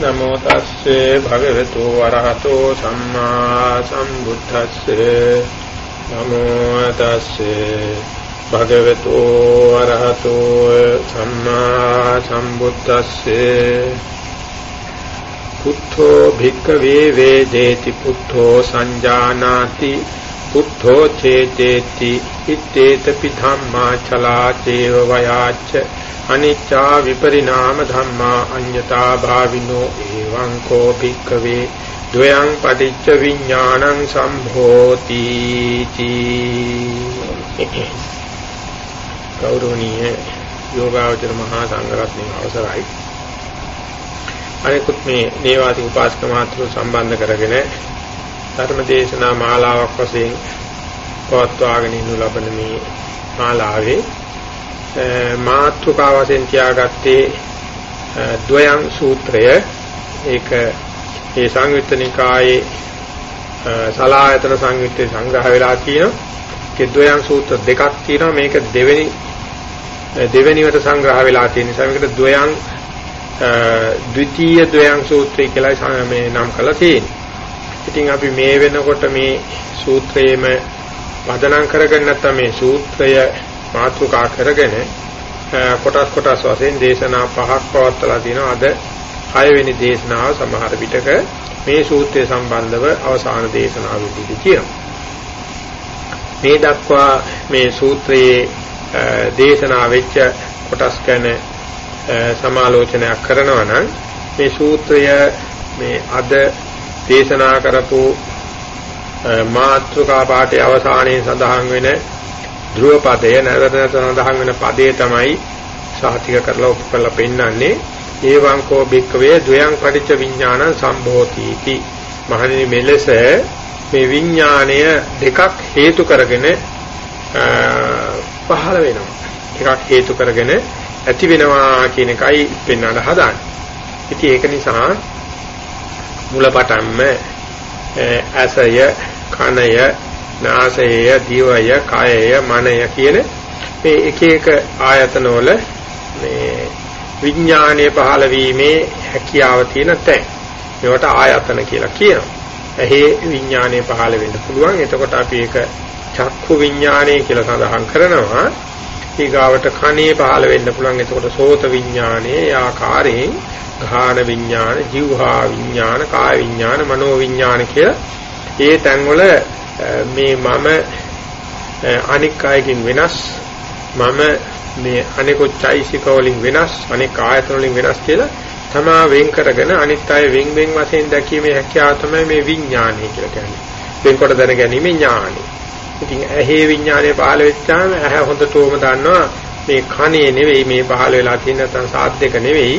නමෝ තස්සේ භගවතු වරහතෝ සම්මා සම්බුද්දස්සේ නමෝ තස්සේ භගවතු වරහතෝ සම්මා සම්බුද්දස්සේ පුත්තෝ භික්ඛවේ වේදේති පුත්තෝ සංජානාති පුත්තෝ චේතේති ඉත්තේත පිධම්මා චලා චේව වයාච්ච අනිච්චා විපරිණාම ධම්මා අඤ්ඤතා භාවිනෝ එවං කෝ භික්ඛවේ ද්වයං පටිච්ච විඥානං සම්භෝති තී ගෞරවනීය යෝගාවචර මහා සංඝරත්නයේ අවසරයි. අනිකුත් මේ දේවාදී උපාසක මාත්‍ර සම්බන්ධ කරගෙන ධර්ම දේශනා මාලාවක් වශයෙන් පවත්වාගෙන ඉන්නු ලබන මේ මාලාවේ මාත්‍රිකා වශයෙන් තියාගත්තේ ද්වයං සූත්‍රය. ඒක ඒ සංයුත්ත නිකායේ සලායතන සංයුත්තේ සංග්‍රහ වෙලා තියෙනවා. ඒ ද්වයං සූත්‍ර දෙකක් තියෙනවා. මේක දෙවෙනි දෙවෙනිවට සංග්‍රහ වෙලා තියෙන නිසා මේකට ද්වයං ද්විතීය ද්වයං සූත්‍රය කියලා මේ නම් කරලා තියෙනවා ඉතින් අපි මේ වෙනකොට මේ සූත්‍රයේම පදනම් කරගෙන නැත්නම් මේ සූත්‍රය මාතෘකා කරගෙන කොටස් කොටස් වශයෙන් දේශනා පහක් පවත්වලා තිනවා අද 6 වෙනි දේශනාව සමහර විටක මේ සූත්‍රය සම්බන්ධව අවසාන දේශනාව විදිහට කියනවා. මේ දක්වා මේ සූත්‍රයේ දේශනා වෙච්ච කොටස් ගැන සමාලෝචනයක් කරනවා නම් මේ සූත්‍රය මේ අද දේශනා කරපු මාත්‍රිකා පාඨයේ අවසානයේ සඳහන් වෙන ධ්‍රුව පදය නැවත නැවත සඳහන් වෙන පදේ තමයි සාහිතික කරලා ඔප්පු කරලා පෙන්නන්නේ. ඒවං කෝ බික්කවේ ද්වයං පටිච්ච විඥාන සම්භෝති इति මහණෙනි මෙලෙස මේ විඥාණය දෙකක් හේතු කරගෙන පහළ වෙනවා. එකක් හේතු කරගෙන ඇති වෙනවා කියන එකයි පෙන්වන්න හදාන්නේ. ඉතින් ඒක නිසා මුලපටන්ම ඇසය කනය නාසය දිවය කයය මනය කියන මේ එක එක ආයතනවල මේ විඥානයේ පහළ වීමේ හැකියාව තියෙන තැන් මේවට ආයතන කියලා කියනවා. එහි විඥානයේ පහළ වෙන්න පුළුවන්. එතකොට අපි ඒක චක්කු විඥානය කියලා සඳහන් කරනවා. ඊගාවට කනේ පහළ වෙන්න පුළුවන්. එතකොට සෝත විඥානයේ ආකාරයෙන් ගාහන විඥාන, જીවහා විඥාන, කාය විඥාන, මනෝ විඥාන කියලා ඒ තැන්වල මේ මම අනික් අයකින් වෙනස් මම මේ අනිකුත් චෛසික වලින් වෙනස් අනික් ආයතන වලින් වෙනස් කියලා තමා වෙන් කරගෙන අනිත් අය වෙන් වෙන් වශයෙන් දැකීමේ හැකියාව තමයි මේ විඥානය කියලා කියන්නේ. වෙන්කොට දැනගැනීම ඥානයි. ඉතින් ඇහි විඥානය පහළ වෙච්චාම ඇහැ හොඳටම දන්නවා මේ කනේ නෙවෙයි මේ පහළ වෙලා තියෙන නැත්නම් සාද්දක නෙවෙයි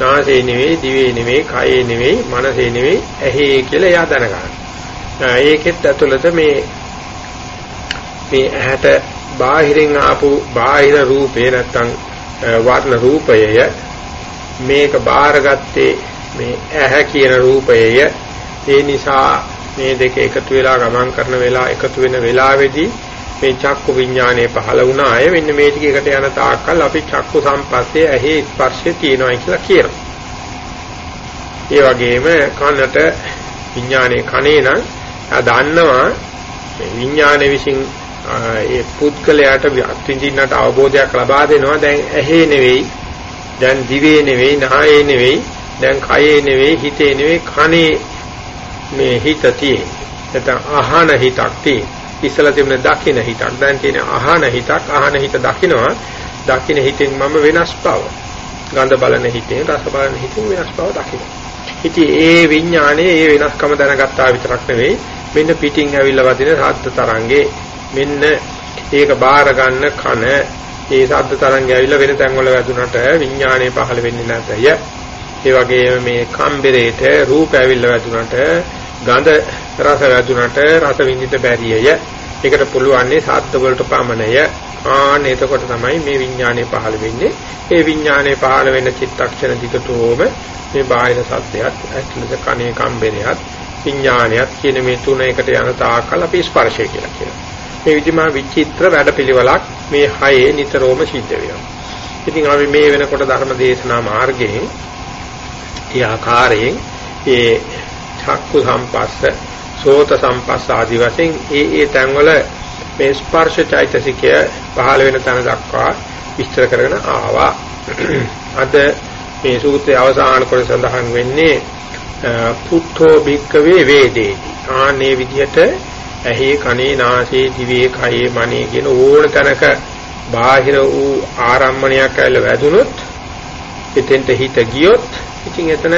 නාසයේ නෙවෙයි දිවේ නෙවෙයි කයේ නෙවෙයි මනසේ නෙවෙයි ඇහි කියලා එයා දැනගන්නවා. ඒකෙත් ඇතුළත මේ මේ ඇහැට බාහිරින් ආපු බාහිර රූපේ නැත්තම් වර්ණ රූපයය මේක බාහිරගත්තේ මේ ඇහැ කියන රූපයය ඒ නිසා මේ දෙක එකතු වෙලා ගමන් කරන වෙලාව එකතු වෙන වෙලාවේදී මේ චක්කු විඥානය පහළ වුණා අය මෙන්න මේ ටික එකට යන තාක්කල් අපි චක්කු සම්පස්සේ ඇහි ස්පර්ශය තියෙනවා කියලා කියනවා. ඒ වගේම කනට විඥානයේ කනේ නම් දන්නවා විඥානයේ විසින් ඒ පුද්ගලයාට අත්විඳින්නට අවබෝධයක් ලබා දෙනවා දැන් ඇහි නෙවෙයි දැන් දිවේ නෙවෙයි නායේ නෙවෙයි දැන් කයේ නෙවෙයි හිතේ නෙවෙයි කනේ මේ හිත තියෙන්නේ. නැත්නම් අහන හිතක් තියෙන්නේ. ඉස්සලා තිබුණ දකින හිතක්. දැන් තියෙන අහන හිතක්. අහන හිත දකිනවා. දකින හිතෙන් මම වෙනස් බව. ගඳ බලන හිතෙන් රස බලන හිතෙන් වෙනස් බව දකිනවා. ඉතින් ඒ විඥානයේ ඒ වෙනස්කම දැනගත්තා විතරක් නෙවෙයි. මෙන්න පිටින් ඇවිල්ලා වදින ශබ්ද තරංගේ මෙන්න ඒක බාර ගන්න කන ඒ ශබ්ද තරංගය ඇවිල්ලා වෙන තැන් වල වැදුනට විඥානය පහළ වෙන්නේ නැතය. ඒ වගේම මේ කම්බරේට රූප ඇවිල්ලා වැදුනට ගඳ රස වැදුනට රස විඳිත බැරියය ඒකට පුළුවන්නේ ශබ්ද වලට පමණය ආන එතකොට තමයි මේ විඥානය පහළ වෙන්නේ ඒ විඥානය පහළ වෙන චිත්තක්ෂණ දිගටම මේ බාහිර සත්‍යයත් ඇතුළත කනේ කම්බරේයත් විඥානයත් කියන මේ තුන එකට යන තාක්කල් අපි ස්පර්ශය කියලා කියනවා. මේ විදිහම විචිත්‍ර වැඩපිළිවෙලක් මේ හයේ නිතරම සිද්ධ වෙනවා. ඉතින් අපි මේ වෙනකොට ධර්ම දේශනා මාර්ගයෙන් ඒ ආකාරයෙන් ඒ චක්කු සම්පස්ස සෝත සම්පස්ස ආදි වශයෙන් ඒ ඒ තැන්වල මේ ස්පර්ශ චෛතසිකය පහළ වෙන තැන දක්වා විස්තර කරගෙන ආවා. අද මේ සූත්‍රයේ අවසාන කොටස සඳහන් වෙන්නේ පුත්තෝ භික්කවේ වේදේති. ආනේ විදිහට ඇහි කනේ නාසයේ දිවේ කයේ මනේ කියන ඕන තැනක බාහිර වූ ආරම්මණයක් ඇවිල්ලා වැදුනොත් එතෙන්ට හිත ගියොත් ඉතින් එතන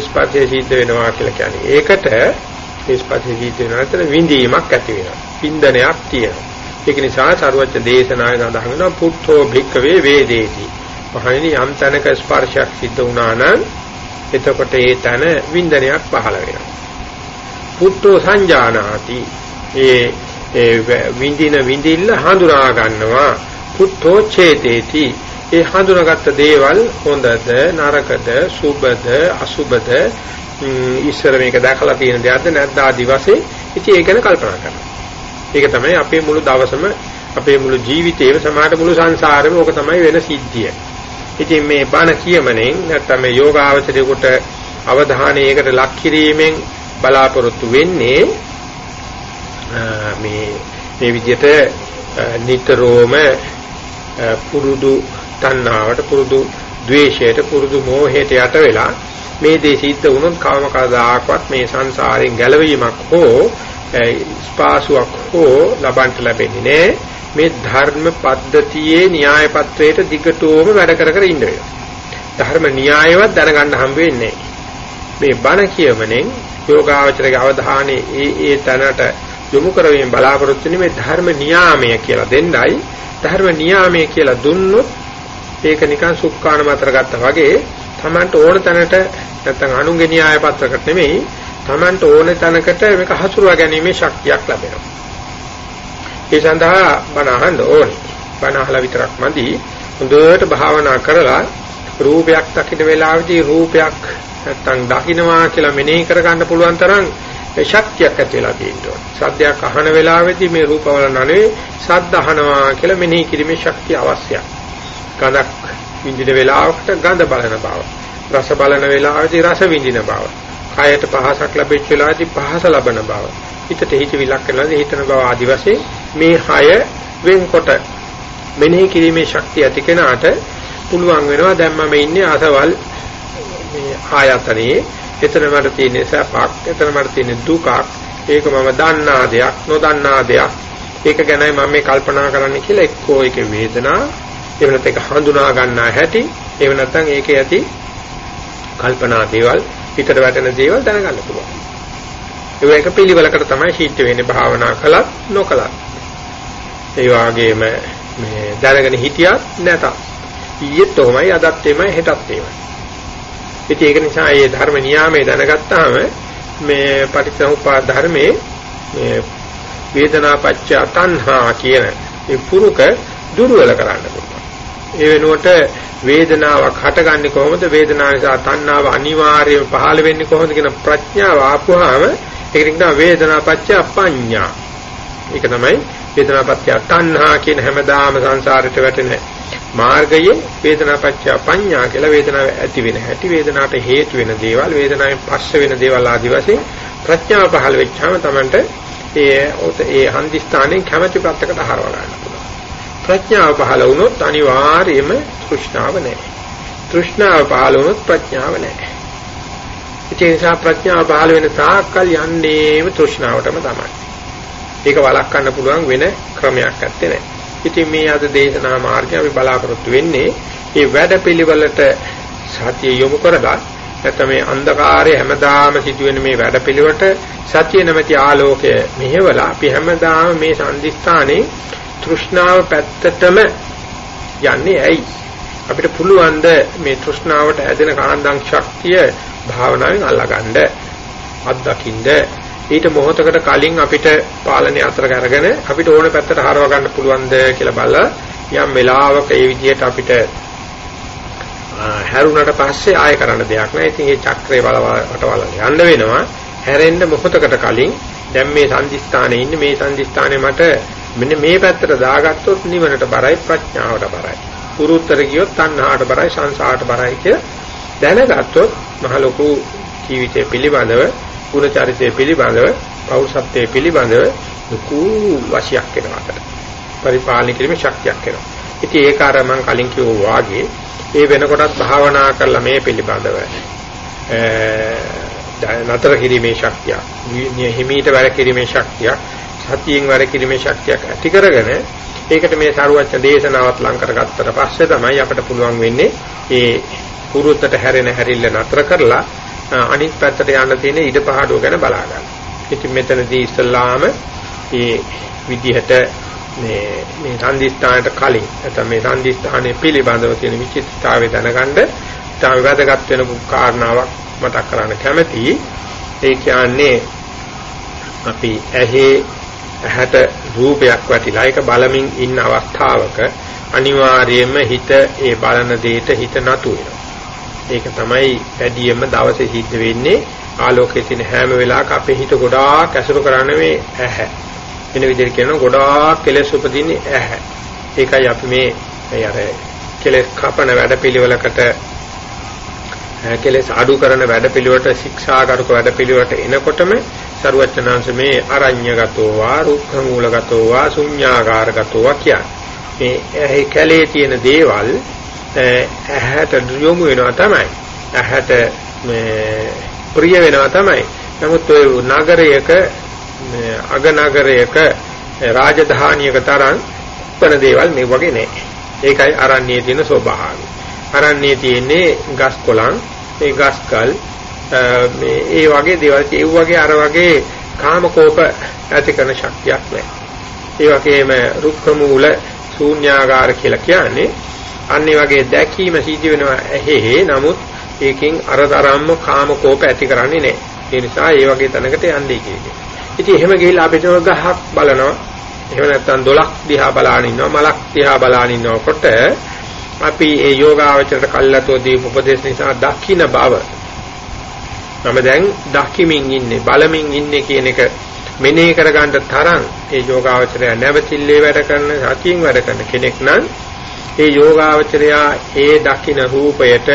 ස්පර්ශය සිද්ධ වෙනවා කියලා කියන්නේ. ඒකට ස්පර්ශය සිද්ධ වෙනවා එතන විඳීමක් ඇති වෙනවා. පින්දනයක් තියෙනවා. ඒක නිසා සරුවච්ච දේශනාවේ සඳහන් වෙනවා පුත්තෝ භික්කවේ වේදේති. මහණෙනි යම් තැනක ස්පර්ශයක් සිද්ධ වුණා නම් එතකොට ඒ තැන වින්දනයක් පහළ වෙනවා. පුත්තෝ සංජානාති. ඒ ඒ විඳින විඳිල්ල හඳුනා ගන්නවා. පුත්තෝ චේතේති. ඒ හඳුනාගත්ත දේවල් හොඳද නරකද සුබද අසුබද ඉස්සර මේක දැකලා තියෙන දෙයක්ද නැද්ද ආදි වශයෙන් ඉතින් ඒක ගැන කල්පනා කරනවා. ඒක තමයි අපේ මුළු දවසම අපේ මුළු ජීවිතේම සමාජ මුළු සංසාරෙම ඕක තමයි වෙන සිද්ධිය. ඉතින් මේ බණ කියමනෙන් නැත්නම් මේ යෝගාවචරයේකට අවධානයයකට ලක් කිරීමෙන් බලාපොරොත්තු වෙන්නේ මේ මේ විදිහට නිතරම පුරුදු තණ්හාවට පුරුදු ද්වේෂයට පුරුදු මෝහයට යට වෙලා මේ දේ සිද්ධ වුණොත් කවම කවදාකවත් මේ සංසාරයෙන් ගැලවීමක් හෝ ස්පාසුවක් හෝ ලබන්න ලැබෙන්නේ නැහැ. මේ ධර්ම පද්ධතියේ න්‍යාය පත්‍රයට දිගටම වැඩ කර කර ඉන්න වෙනවා. ධර්ම න්‍යායවත් දැනගන්න හම්බ වෙන්නේ මේ බණ කියමනෙන් යෝගාවචරයේ අවධානයේ ඒ ඒ තැනට යොමු කරවීම බලාපොරොත්තු වෙන්නේ මේ ධර්ම නියාමය කියලා දෙන්නයි ධර්ම නියාමය කියලා දුන්නොත් ඒක නිකන් සුක්කාන මතර ගත්තා වගේ Tamanට ඕන තැනට නැත්නම් අනුන්ගේ න්‍යාය පත්‍රකට නෙමෙයි Tamanට ඕන තැනකට මේක හසුරුවා ගැනීමේ ශක්තියක් ලැබෙනවා. ඒ සඳහා බණ අහන්න ඕනේ. බණ අහලා විතරක් මදි. හොඳට භාවනා කරලා රූපයක් දකින්න වෙලාවදී රූපයක් නැත්තම් දකින්නවා කියලා මෙනෙහි කරගන්න පුළුවන් තරම් ශක්තියක් ඇති වෙලා තියෙනවා. සද්දයක් අහන වෙලාවේදී මේ රූපවල නනේ සද්ද අහනවා කියලා මෙනෙහි කිරීමේ ශක්තිය අවශ්‍යයි. ගඳක් විඳින වෙලාවකට ගඳ බලන බව. රස බලන වෙලාවේදී රස විඳින බව. කයට පහසක් ලැබෙච්ච වෙලාවේදී පහස ලබන බව. හිතට හිතවිලක් කරනවාදී හිතන බව ආදි වශයෙන් මේ හය වෙන්කොට මෙනෙහි කිරීමේ ශක්තිය ඇති කෙනාට පුළුවන් වෙනවා දැන් මම ඉන්නේ අසවල් මේ ආයතනයේ එතන මට තියෙන සැපක් එතන මට තියෙන දුකක් ඒක මම දන්නා දෙයක් නොදන්නා දෙයක් ඒක ගැනයි මම මේ කල්පනා කරන්න කියලා එක්කෝ ඒකේ වේදනා එහෙම නැත්නම් ඒක හඳුනා ගන්නා හැටි එහෙම නැත්නම් ඒකේ ඇති කල්පනා දේවල් හිතට වැටෙන දේවල් දැනගන්න පුළුවන්. ඒක එක පිළිවෙලකට තමයි ශීත්‍ය වෙන්නේ භාවනා කළත් නොකළත්. ඒ වගේම මේ දැනගෙන හිටියත් නැතත්. ඊයේත් උමයි අදත් එමය හෙටත් එමය. ඉතින් ඒක නිසා මේ ධර්ම නියාමයේ දැනගත්තාම මේ පටිච්චසමුප්පාද ධර්මයේ මේ වේදනා පච්ච තණ්හා කියන ඒ පුරුක දුර්වල කරන්න පුළුවන්. ඒ වෙනුවට වේදනාවක් හටගන්නේ කොහොමද වේදනාව නිසා තණ්හාව අනිවාර්යයෙන් පහළ වෙන්නේ කොහොමද කියන ප්‍රඥාව ආපුවාම ඒකට කියනවා වේදනාපච්චය පඤ්ඤා ඒක තමයි වේදනාපච්චය තණ්හා කියන හැමදාම සංසාරයට වැටෙන මාර්ගයේ වේදනාපච්චය පඤ්ඤා කියලා වේදනාව ඇති වෙන හැටි වේදනාවට හේතු වෙන දේවල් වේදනාවෙන් පස්ස වෙන දේවල් ආදි වශයෙන් ප්‍රඥාව පහළ වෙච්චාම Tamanට ඒ ඒ හන්දිස්ථානෙන් කැමැති පැත්තකට හරව ගන්න පුළුවන් ප්‍රඥාව පහළ වුණොත් අනිවාර්යයෙන්ම තෘෂ්ණාව නැහැ. තෘෂ්ණාව පහළ වුණොත් ප්‍රඥාව නැහැ. ඒ නිසා ප්‍රඥාව පහළ වෙන තාක්කල් යන්නේම තෘෂ්ණාවටම තමයි. ඒක වළක්වන්න පුළුවන් වෙන ක්‍රමයක් නැත්තේ නෑ. ඉතින් මේ අද දේශනා මාර්ගය අපි බලාපොරොත්තු වෙන්නේ මේ වැඩපිළිවෙලට සතිය යොමු කරලා නැත්නම් මේ අන්ධකාරය හැමදාම සිදුවෙන මේ වැඩපිළිවෙලට සතිය නැමැති ආලෝකය මෙහෙवला අපි හැමදාම මේ සම්දිස්ථානේ තෘෂ්ණාව පැත්තටම යන්නේ ඇයි? අපිට පුළුවන් මේ තෘෂ්ණාවට ඇදෙන කාන්දම් ශක්තිය භාවනාවෙන් අල්ලගන්න අත්දකින්න ඊට මොහොතකට කලින් අපිට පාලනය අතර අරගෙන අපිට ඕන පැත්තට හරව ගන්න පුළුවන්ද කියලා බලලා යම් වෙලාවක ඒ විදිහට අපිට හැරුණට පස්සේ ආය කරන්න දෙයක් නැහැ. ඉතින් මේ චක්‍රේ වලවටවල යන්න වෙනවා. හැරෙන්න මොහොතකට කලින් දැන් මේ සංදිස්ථානයේ ඉන්නේ මේ සංදිස්ථානේ මට මෙන්න මේ පැත්තට දාගත්තොත් නිවනට බරයි ප්‍රඥාවට බරයි. පුරුත්තර ගියොත් තණ්හාට බරයි සංසාරට බරයි කිය දැනගත්තොත් මහ ලොකු ජීවිතය පිළිබඳව ගුණ චරිතය පිළිබඳව පෞරුෂත්වයේ පිළිබඳව ලොකු වශයක් වෙනවා. පරිපාලනය කිරීමේ ශක්තියක් වෙනවා. ඉතින් ඒක අර මම කලින් කිව්වා වාගේ ඒ වෙනකොටත් භාවනා කරලා මේ පිළිබඳව නතර කිරීමේ ශක්තිය, හිමීට වැඩ කිරීමේ ශක්තිය, සතියෙන් වැඩ කිරීමේ ශක්තියක් ඇති කරගෙන ඒකට මේ සරුවච්ච දේශනාවත් ලං කරගත්තට පස්සේ තමයි අපිට පුළුවන් වෙන්නේ ඒ පුරුද්දට හැරෙන හැරිල්ල නතර කරලා අනිත් පැත්තට යන්න තියෙන ඉඩ පහඩුව ගැන බලා ගන්න. ඉතින් මෙතනදී ඉස්සල්ලාම මේ විදිහට මේ මේ සම්දිස්ථානට කලින් නැත්නම් මේ සම්දිස්ථානයේ පිළිබඳව තියෙන විචිත්තතාවය දැනගන්න තාම වැදගත් වෙන කාරණාවක් මතක් කරන්න කැමතියි. ඒ කියන්නේ අපි ඇහි ඇහැට රූපයක් වැටිලා ඒක බලමින් ඉන්න අවස්ථාවක අනිවාර්යයෙන්ම හිත ඒ බලන දෙයට හිත නතු වෙනවා. ඒක තමයි වැඩියෙන්ම දවසේ සිද්ධ වෙන්නේ ආලෝකයේ තියෙන හැම වෙලාවක අපේ හිත ගොඩාක් ඇසුරු කරන්නේ මේ ඇහැ. වෙන විදිහට කියනවා ගොඩාක් කෙලෙස් උපදින්නේ ඇහැ. ඒකයි අපි මේ මේ අර කෙලෙස් කපන වැඩපිළිවෙලකට කෙලෙස් අඩු කරන වැඩපිළිවෙලට ශික්ෂාකාරක වැඩපිළිවෙලට එනකොටම සරුවචනාංශ මේ අරඤ්‍යගතෝ වා රුක්ඛමූලගතෝ වා ශුඤ්ඤාකාරගතෝ වා කියන්නේ මේ කැලේ තියෙන දේවල් ඇහැට යොමු වෙනවා තමයි. ඇහැට මේ ප්‍රිය වෙනවා තමයි. නමුත් ඔය නගරයක අග නගරයක රාජධානියක තරම් උපන දේවල් මේ වගේ නෑ ඒකයි අරණ්‍යයේ තියෙන ස්වභාවය. අරණ්‍යයේ තියෙන්නේ ගස් කොළන් ඒ ගස්කල් මේ ඒ වගේ දේවල් ඒ වගේ අර වගේ කාමකෝප ඇති කරන ශක්තියක් නැහැ. ඒ වගේම රුක්ක මූල ශූන්‍යාකාර කියලා කියන්නේ අන්නේ වගේ දැකීම සිද්ධ වෙනවා ඇහි නමුත් ඒකෙන් අරතරම්ම කාමකෝප ඇති කරන්නේ නැහැ. ඒ නිසා ඒ වගේ තැනකට යන්නේ කියන්නේ. ඉතින් එහෙම ගිහිල්ලා අපිට ගහක් බලනවා. එහෙම නැත්නම් දොලක් දිහා බලාගෙන ඉන්නවා මලක් දිහා බලාගෙන ඉන්නකොට අපි ඒ යෝගාවචරයට කල්ලාතෝ දීප උපදේශ නිසා දක්ෂින බව මම දැන් දක්ෂිමින් ඉන්නේ බලමින් ඉන්නේ කියන එක මෙනෙහි කරගන්න තරම් ඒ යෝගාවචරය නැවතිල්ලේ වැඩ කරන සතියෙන් වැඩ කරන කෙනෙක් නම් ඒ යෝගාවචරයා ඒ දක්ෂින රූපයට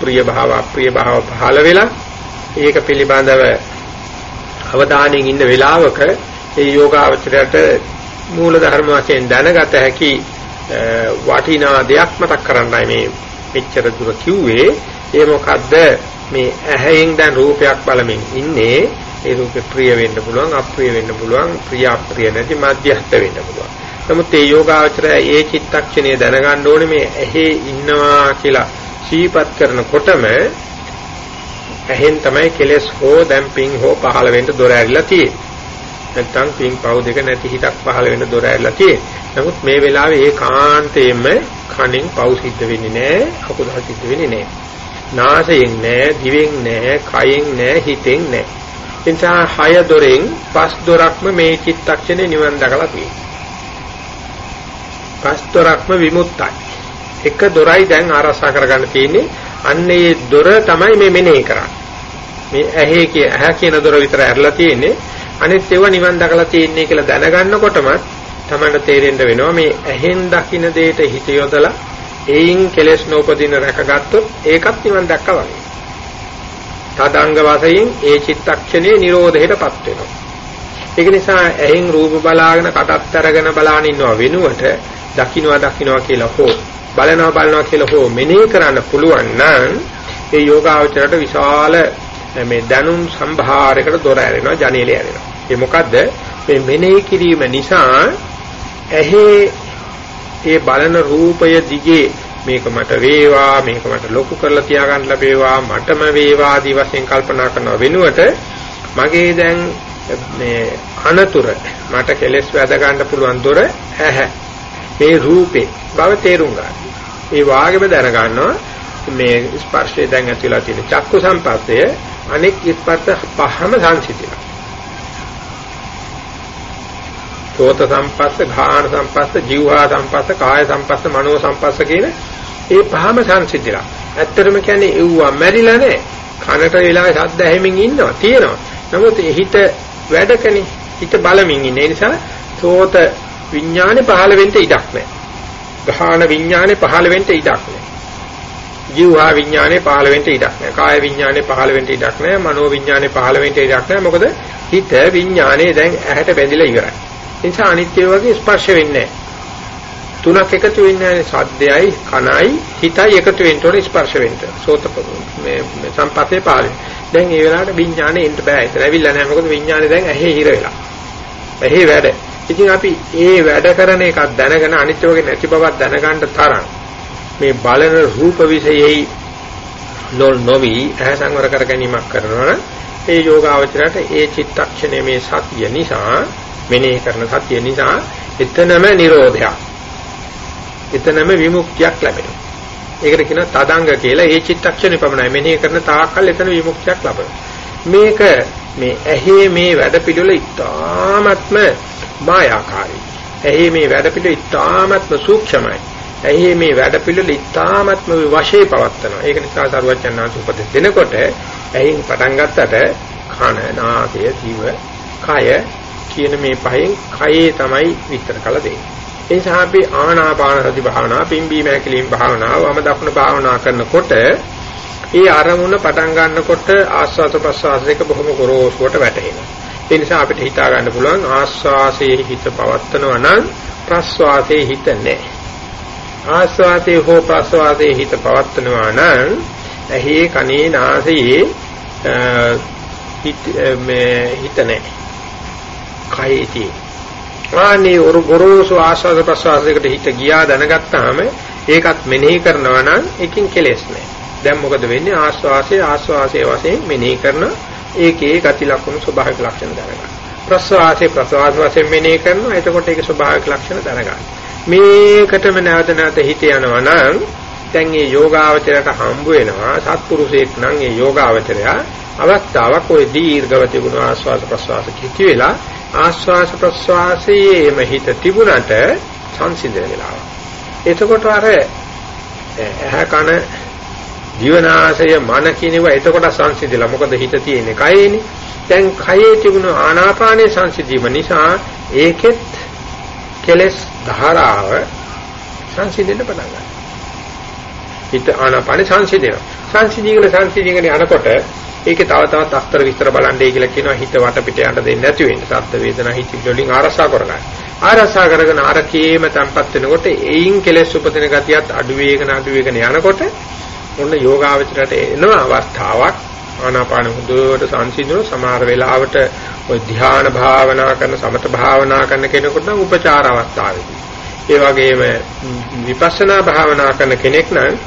ප්‍රිය භාව අප්‍රිය භාව පහළ වෙලා ඒක පිළිබඳව අවධානයෙන් ඉන්න වෙලාවක ඒ යෝගාවචරයට මූල ධර්ම වශයෙන් දැනගත හැකි වටිනා දෙයක් මතක් කරන්නයි මේ මෙච්චර දුර කිව්වේ. ඒ මොකද්ද? මේ ඇහැයෙන් දැන් රූපයක් බලමින් ඉන්නේ. ඒ රූපේ ප්‍රිය වෙන්න පුළුවන් අප්‍රිය වෙන්න පුළුවන් ප්‍රිය අප්‍රිය නැති මධ්‍යස්ථ වෙන්න පුළුවන්. නමුත් ඒ යෝගාචරය ඒ චිත්තක්ෂණය දැනගන්න ඕනේ මේ ඇහි ඉන්නවා කියලා සීපත් කරනකොටම ඇහෙන් තමයි කෙලස් හෝ දැන් පිං හෝ පහළ වෙන්න දොර ඇරිලා තියෙන්නේ. නැත්තම් පිං පව් දෙක නැති හිතක් පහළ වෙන්න දොර ඇරිලා තියෙන්නේ. නමුත් මේ වෙලාවේ ඒ කාන්තේම කණෙන් පව් සිද්ධ වෙන්නේ නැහැ අකුසල සිද්ධ වෙන්නේ නැහැ. නාසයෙන් නැහැ දිවෙන් නැහැ කයෙන් නැහැ හිතෙන් නැහැ. එනිසා හය දොරෙන් පස් දොරක්ම මේ චිත්තක්ෂණේ නිවන් දකලා තියෙනවා. පස් දොරක්ම විමුක්තයි එක දොරයි දැන් ආරක්ෂා කරගන්න තියෙන්නේ අන්න ඒ දොර තමයි මේ මෙනෙහි කරන්නේ මේ ඇහි කිය ඇහ කියන දොර විතර ඇරලා තියෙන්නේ අනිත් ඒවා නිවන් දකලා තියෙන්නේ කියලා දැනගන්නකොටම තමන්ට තේරෙන්න වෙනවා මේ ඇහෙන් දකින්න දෙයට හිත යොදලා එයින් කෙලෙස් නෝපදින රැකගත්තොත් ඒකත් නිවන් දැක්කා වගේ. තදංග වශයෙන් ඒ චිත්තක්ෂණේ නිරෝධයටපත් වෙනවා. ඒක නිසා ඇහෙන් රූප බලාගෙන කටත් අරගෙන බලාන ඉන්නවා වෙනුවට දකින්නවා දකින්නවා කියලා හෝ බලනවා බලනවා කියලා හෝ මෙනෙහි කරන්න පුළුවන් නම් ඒ යෝගාවචරයට විශාල මේ දැනුම් සම්භාරයකට දොර ඇරෙනවා ජනේලේ ඇරෙනවා. ඒ මොකද්ද? මේ මෙනෙහි කිරීම නිසා ඇහි ඒ බලන රූපය දිගේ මේක මට වේවා මේක මට ලොකු කරලා තියාගන්න ලැබේවා මටම වේවා ආදී වශයෙන් කල්පනා කරනව වෙනුවට මගේ දැන් මේ අනතුර මට කෙලස් වැද ගන්න පුළුවන් දොර ඇහැ මේ රූපේ බව තේරුම් ගන්න. ඒ වාගෙම දැන ගන්නවා මේ ස්පර්ශය දැන් ඇතිලා තියෙන චක්කු සම්පස්සය අනෙක් ස්පර්ශ පහම සංසිතිලා. සෝත සම්පස්ස, ඝාන සම්පස්ස, જીවහා සම්පස්ස, කාය සම්පස්ස, මනෝ සම්පස්ස කියන ඒ පහම සංසිද්ධිලා. ඇත්තටම කියන්නේ එව්වා මැරිලා නැහැ. කනට වෙලාවේ ශබ්ද ඇහෙමින් ඉන්නවා, තියෙනවා. නමුත් හිත වැඩකනේ. හිත බලමින් ඉන්නේ. ඒ නිසා සෝත විඥානේ පහළ වෙන්න ඉඩක් නැහැ. ගහන විඥානේ පහළ වෙන්න ඉඩක් නැහැ. ජීවහා විඥානේ පහළ වෙන්න ඉඩක් නැහැ. කාය විඥානේ පහළ වෙන්න ඉඩක් නැහැ. මනෝ විඥානේ පහළ වෙන්න ඉඩක් නැහැ. මොකද හිත විඥානේ දැන් ඇහැට බැඳිලා ඉවරයි. ඒ නිසා අනිත්‍ය වගේ ස්පර්ශ වෙන්නේ නැහැ. තුනක් එකතු වෙන්නේ සද්දයයි කනයි හිතයි එකතු වෙන්න ඕනේ ස්පර්ශ වෙන්න. සෝත මේ සම්පතේ පාලේ. දැන් ඒ වෙලාවට විඥානේ එන්න බෑ. ඒතර ඇවිල්ලා නැහැ. මොකද විඥානේ දැන් ඇහි හිර වෙලා. ඇහි වැඩ. ඉතින් අපි ඒ වැඩ කරන එකක් දැනගෙන අනිත්‍ය වගේ නැති බවක් දැනගන්න තරම් මේ බලන රූප විශේෂයි නොල් නොවි ඇහැ සංවර කර ගැනීමක් කරනවා ඒ යෝගාවචරයට ඒ චිත්තක්ෂණය මේ සතිය නිසා මෙනෙහි කරන සතිය නිසා එතනම නිරෝධයක්. එතනම විමුක්තියක් ලැබෙනවා. ඒකට කියනවා තදංග කියලා. ඒ චිත්තක්ෂණය පමණයි. මෙනෙහි කරන තාක්කල් එතන විමුක්තියක් ලැබෙනවා. මේක මේ ඇහි මේ වැඩ පිළිවෙල ඉතාමත්ම මායාකාරී ඇහි මේ වැඩ පිළිවෙල ඉතාමත්ම සූක්ෂමයි ඇයි මේ වැඩ පිළිවෙල ඉතාමත්ම වශයේ පවත්නවා. ඒක නිසා සරුවචනාංශ උපදෙස් දෙනකොට ඇයින් පටන් ගත්තට කන, නාසය, දිව, කය කියන මේ පහෙන් කයේ තමයි විස්තර කළ දෙන්නේ. ඒ නිසා අපි ආනාපාන සති භාවනා, පිම්බීම හැකිලිම් භාවනා, වම දකුණ භාවනා කරනකොට ඒ අරමුණ පටන් ගන්නකොට ආස්වාද ප්‍රසවාසයක බොහොම ගොරෝසුවට වැටෙනවා. ඒ නිසා අපිට හිතා ගන්න පුළුවන් ආස්වාසයේ හිත පවත්නවා නම් ප්‍රස්වාසයේ හිත නැහැ. ආස්වාදයේ හෝ ප්‍රස්වාදයේ හිත පවත්නවා නම් ඇහි කනේ නාසයේ හිත මේ හිත නැහැ. කයේදී. ආනේ ගොරෝසු ආස්වාද ප්‍රස්වාදයකට හිත ගියා දැනගත්තාම ඒකත් මෙනෙහි කරනවා නම් එකකින් කෙලෙස් නැහැ. දැන් මොකද වෙන්නේ ආස්වාසේ ආස්වාසේ වශයෙන් මෙනෙහි කරන ඒකේ ගති ලක්ෂණ ස්වභාවික ලක්ෂණ දැනගන්න. ප්‍රස්වාසේ ප්‍රස්වාස වශයෙන් මෙනෙහි කරනවා එතකොට ඒකේ ස්වභාවික ලක්ෂණ දැනගන්න. මේකටම නැවත නැවත හිත යනවා නම් දැන් මේ යෝගාවචරයට හම්බ වෙනවා සත්පුරුෂයෙක් නම් මේ යෝගාවචරය අවස්ථාවක් ওই දීර්ඝව තිබුණු ආස්වාද ප්‍රස්වාස කිති වෙලා ආස්වාද ප්‍රස්වාසයේම හිත තිබුණට සංසිඳන වෙලාව. එතකොට අර ඇහ කන ජීවනාශය මන කියනවා එතකොට සංසිඳිලා මොකද හිත තියෙන්නේ කයේනේ. දැන් කයේ තිබුණු ආනාපානයේ සංසිඳීම නිසා ඒකෙත් කෙලස් ධාරාව සංසිඳෙන්න පටන් ගන්නවා. හිත ආනාපාන සංසිඳෙනවා. සංසිඳීගෙන සංසිඳීගෙන යනකොට ඒකේ තව තවත් අස්තර විස්තර බලන්නේ කියලා කියනවා හිත වට පිට යන්න දෙන්නේ නැති වෙන්න. සද්ද වේදනා හිත වලින් ආරසා කරගන්න. ආරසා කරගෙන අරකේම තම්පත් වෙනකොට එයින් කෙලස් උපදින ගතියත් අඩු වේගන අඩු වේගන යනකොට ඔන්න යෝගාවචරයට එන අවස්ථාවක්. ආනාපාන හොඳට සංසිඳන සමහර වෙලාවට ඔය ධ්‍යාන භාවනා කරන සමත භාවනා කරන කෙනෙකුට නම් උපචාර අවස්ථාවේදී ඒ වගේම විපස්සනා භාවනා කරන කෙනෙක් නම්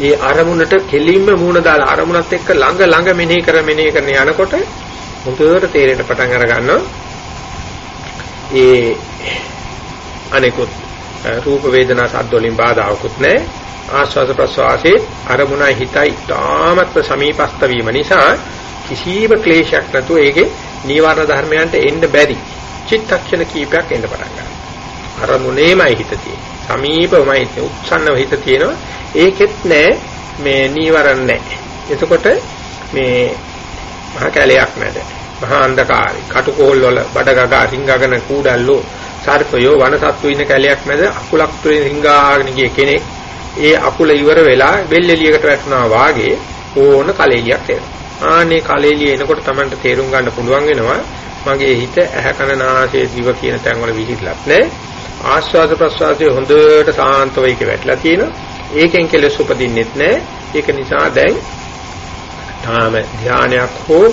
ඒ අරමුණට කෙලින්ම මූණ දාලා අරමුණත් එක්ක ළඟ ළඟ මෙනෙහි කර මෙනෙහි කරන යනකොට හොඳට තේරෙන්න පටන් අර ගන්නවා ඒ අනිකුත් රූප වේදනා සද්ද වලින් බාධාවකුත් නැහැ. ආස්වාද ප්‍රසවාසයේ අරමුණයි හිතයි තාමත්ව සමීපස්ත වීම නිසා කිසිම ක්ලේශයක් නැතුව ඒකේ නීවරණ ධර්මයන්ට එන්න බැරි චිත්තක්ෂණ කීපයක් එන්න පටන් ගන්නවා. අරමුණේමයි හිත තියෙන්නේ. සමීපවමයි උත්සන්නව හිත තියෙනවා. ඒකෙත් නෑ මේ නීවරණ නෑ. එතකොට මේ මහා කැලයක් නැද මහා අන්ධකාරي කටුකෝල් වල බඩගගා රිංගගෙන කූඩල්ලෝ සර්පයෝ වනසත්තු ඉන්න කැලයක් මැද අකුලක් තුලින් රිංගාගෙන ගිය කෙනෙක් ඒ අකුල ඉවර වෙලා බෙල්ෙලියකට වැටුණා වාගේ ඕන කලෙලියක් එනවා. ආනේ කලෙලිය එනකොට Tamanට තේරුම් ගන්න පුළුවන් වෙනවා මගේ හිත ඇහැ කන නාසය දිව කියන තැන් වල විහිදලක් නැහැ. ආස්වාද ප්‍රසවාසයේ හොඳට සාන්තව ඒක වැටලා තියෙනවා. ඒකෙන් කෙලෙස් උපදින්නෙත් නැහැ. ඒක නිසා දැන් තාම ධානයක් හෝ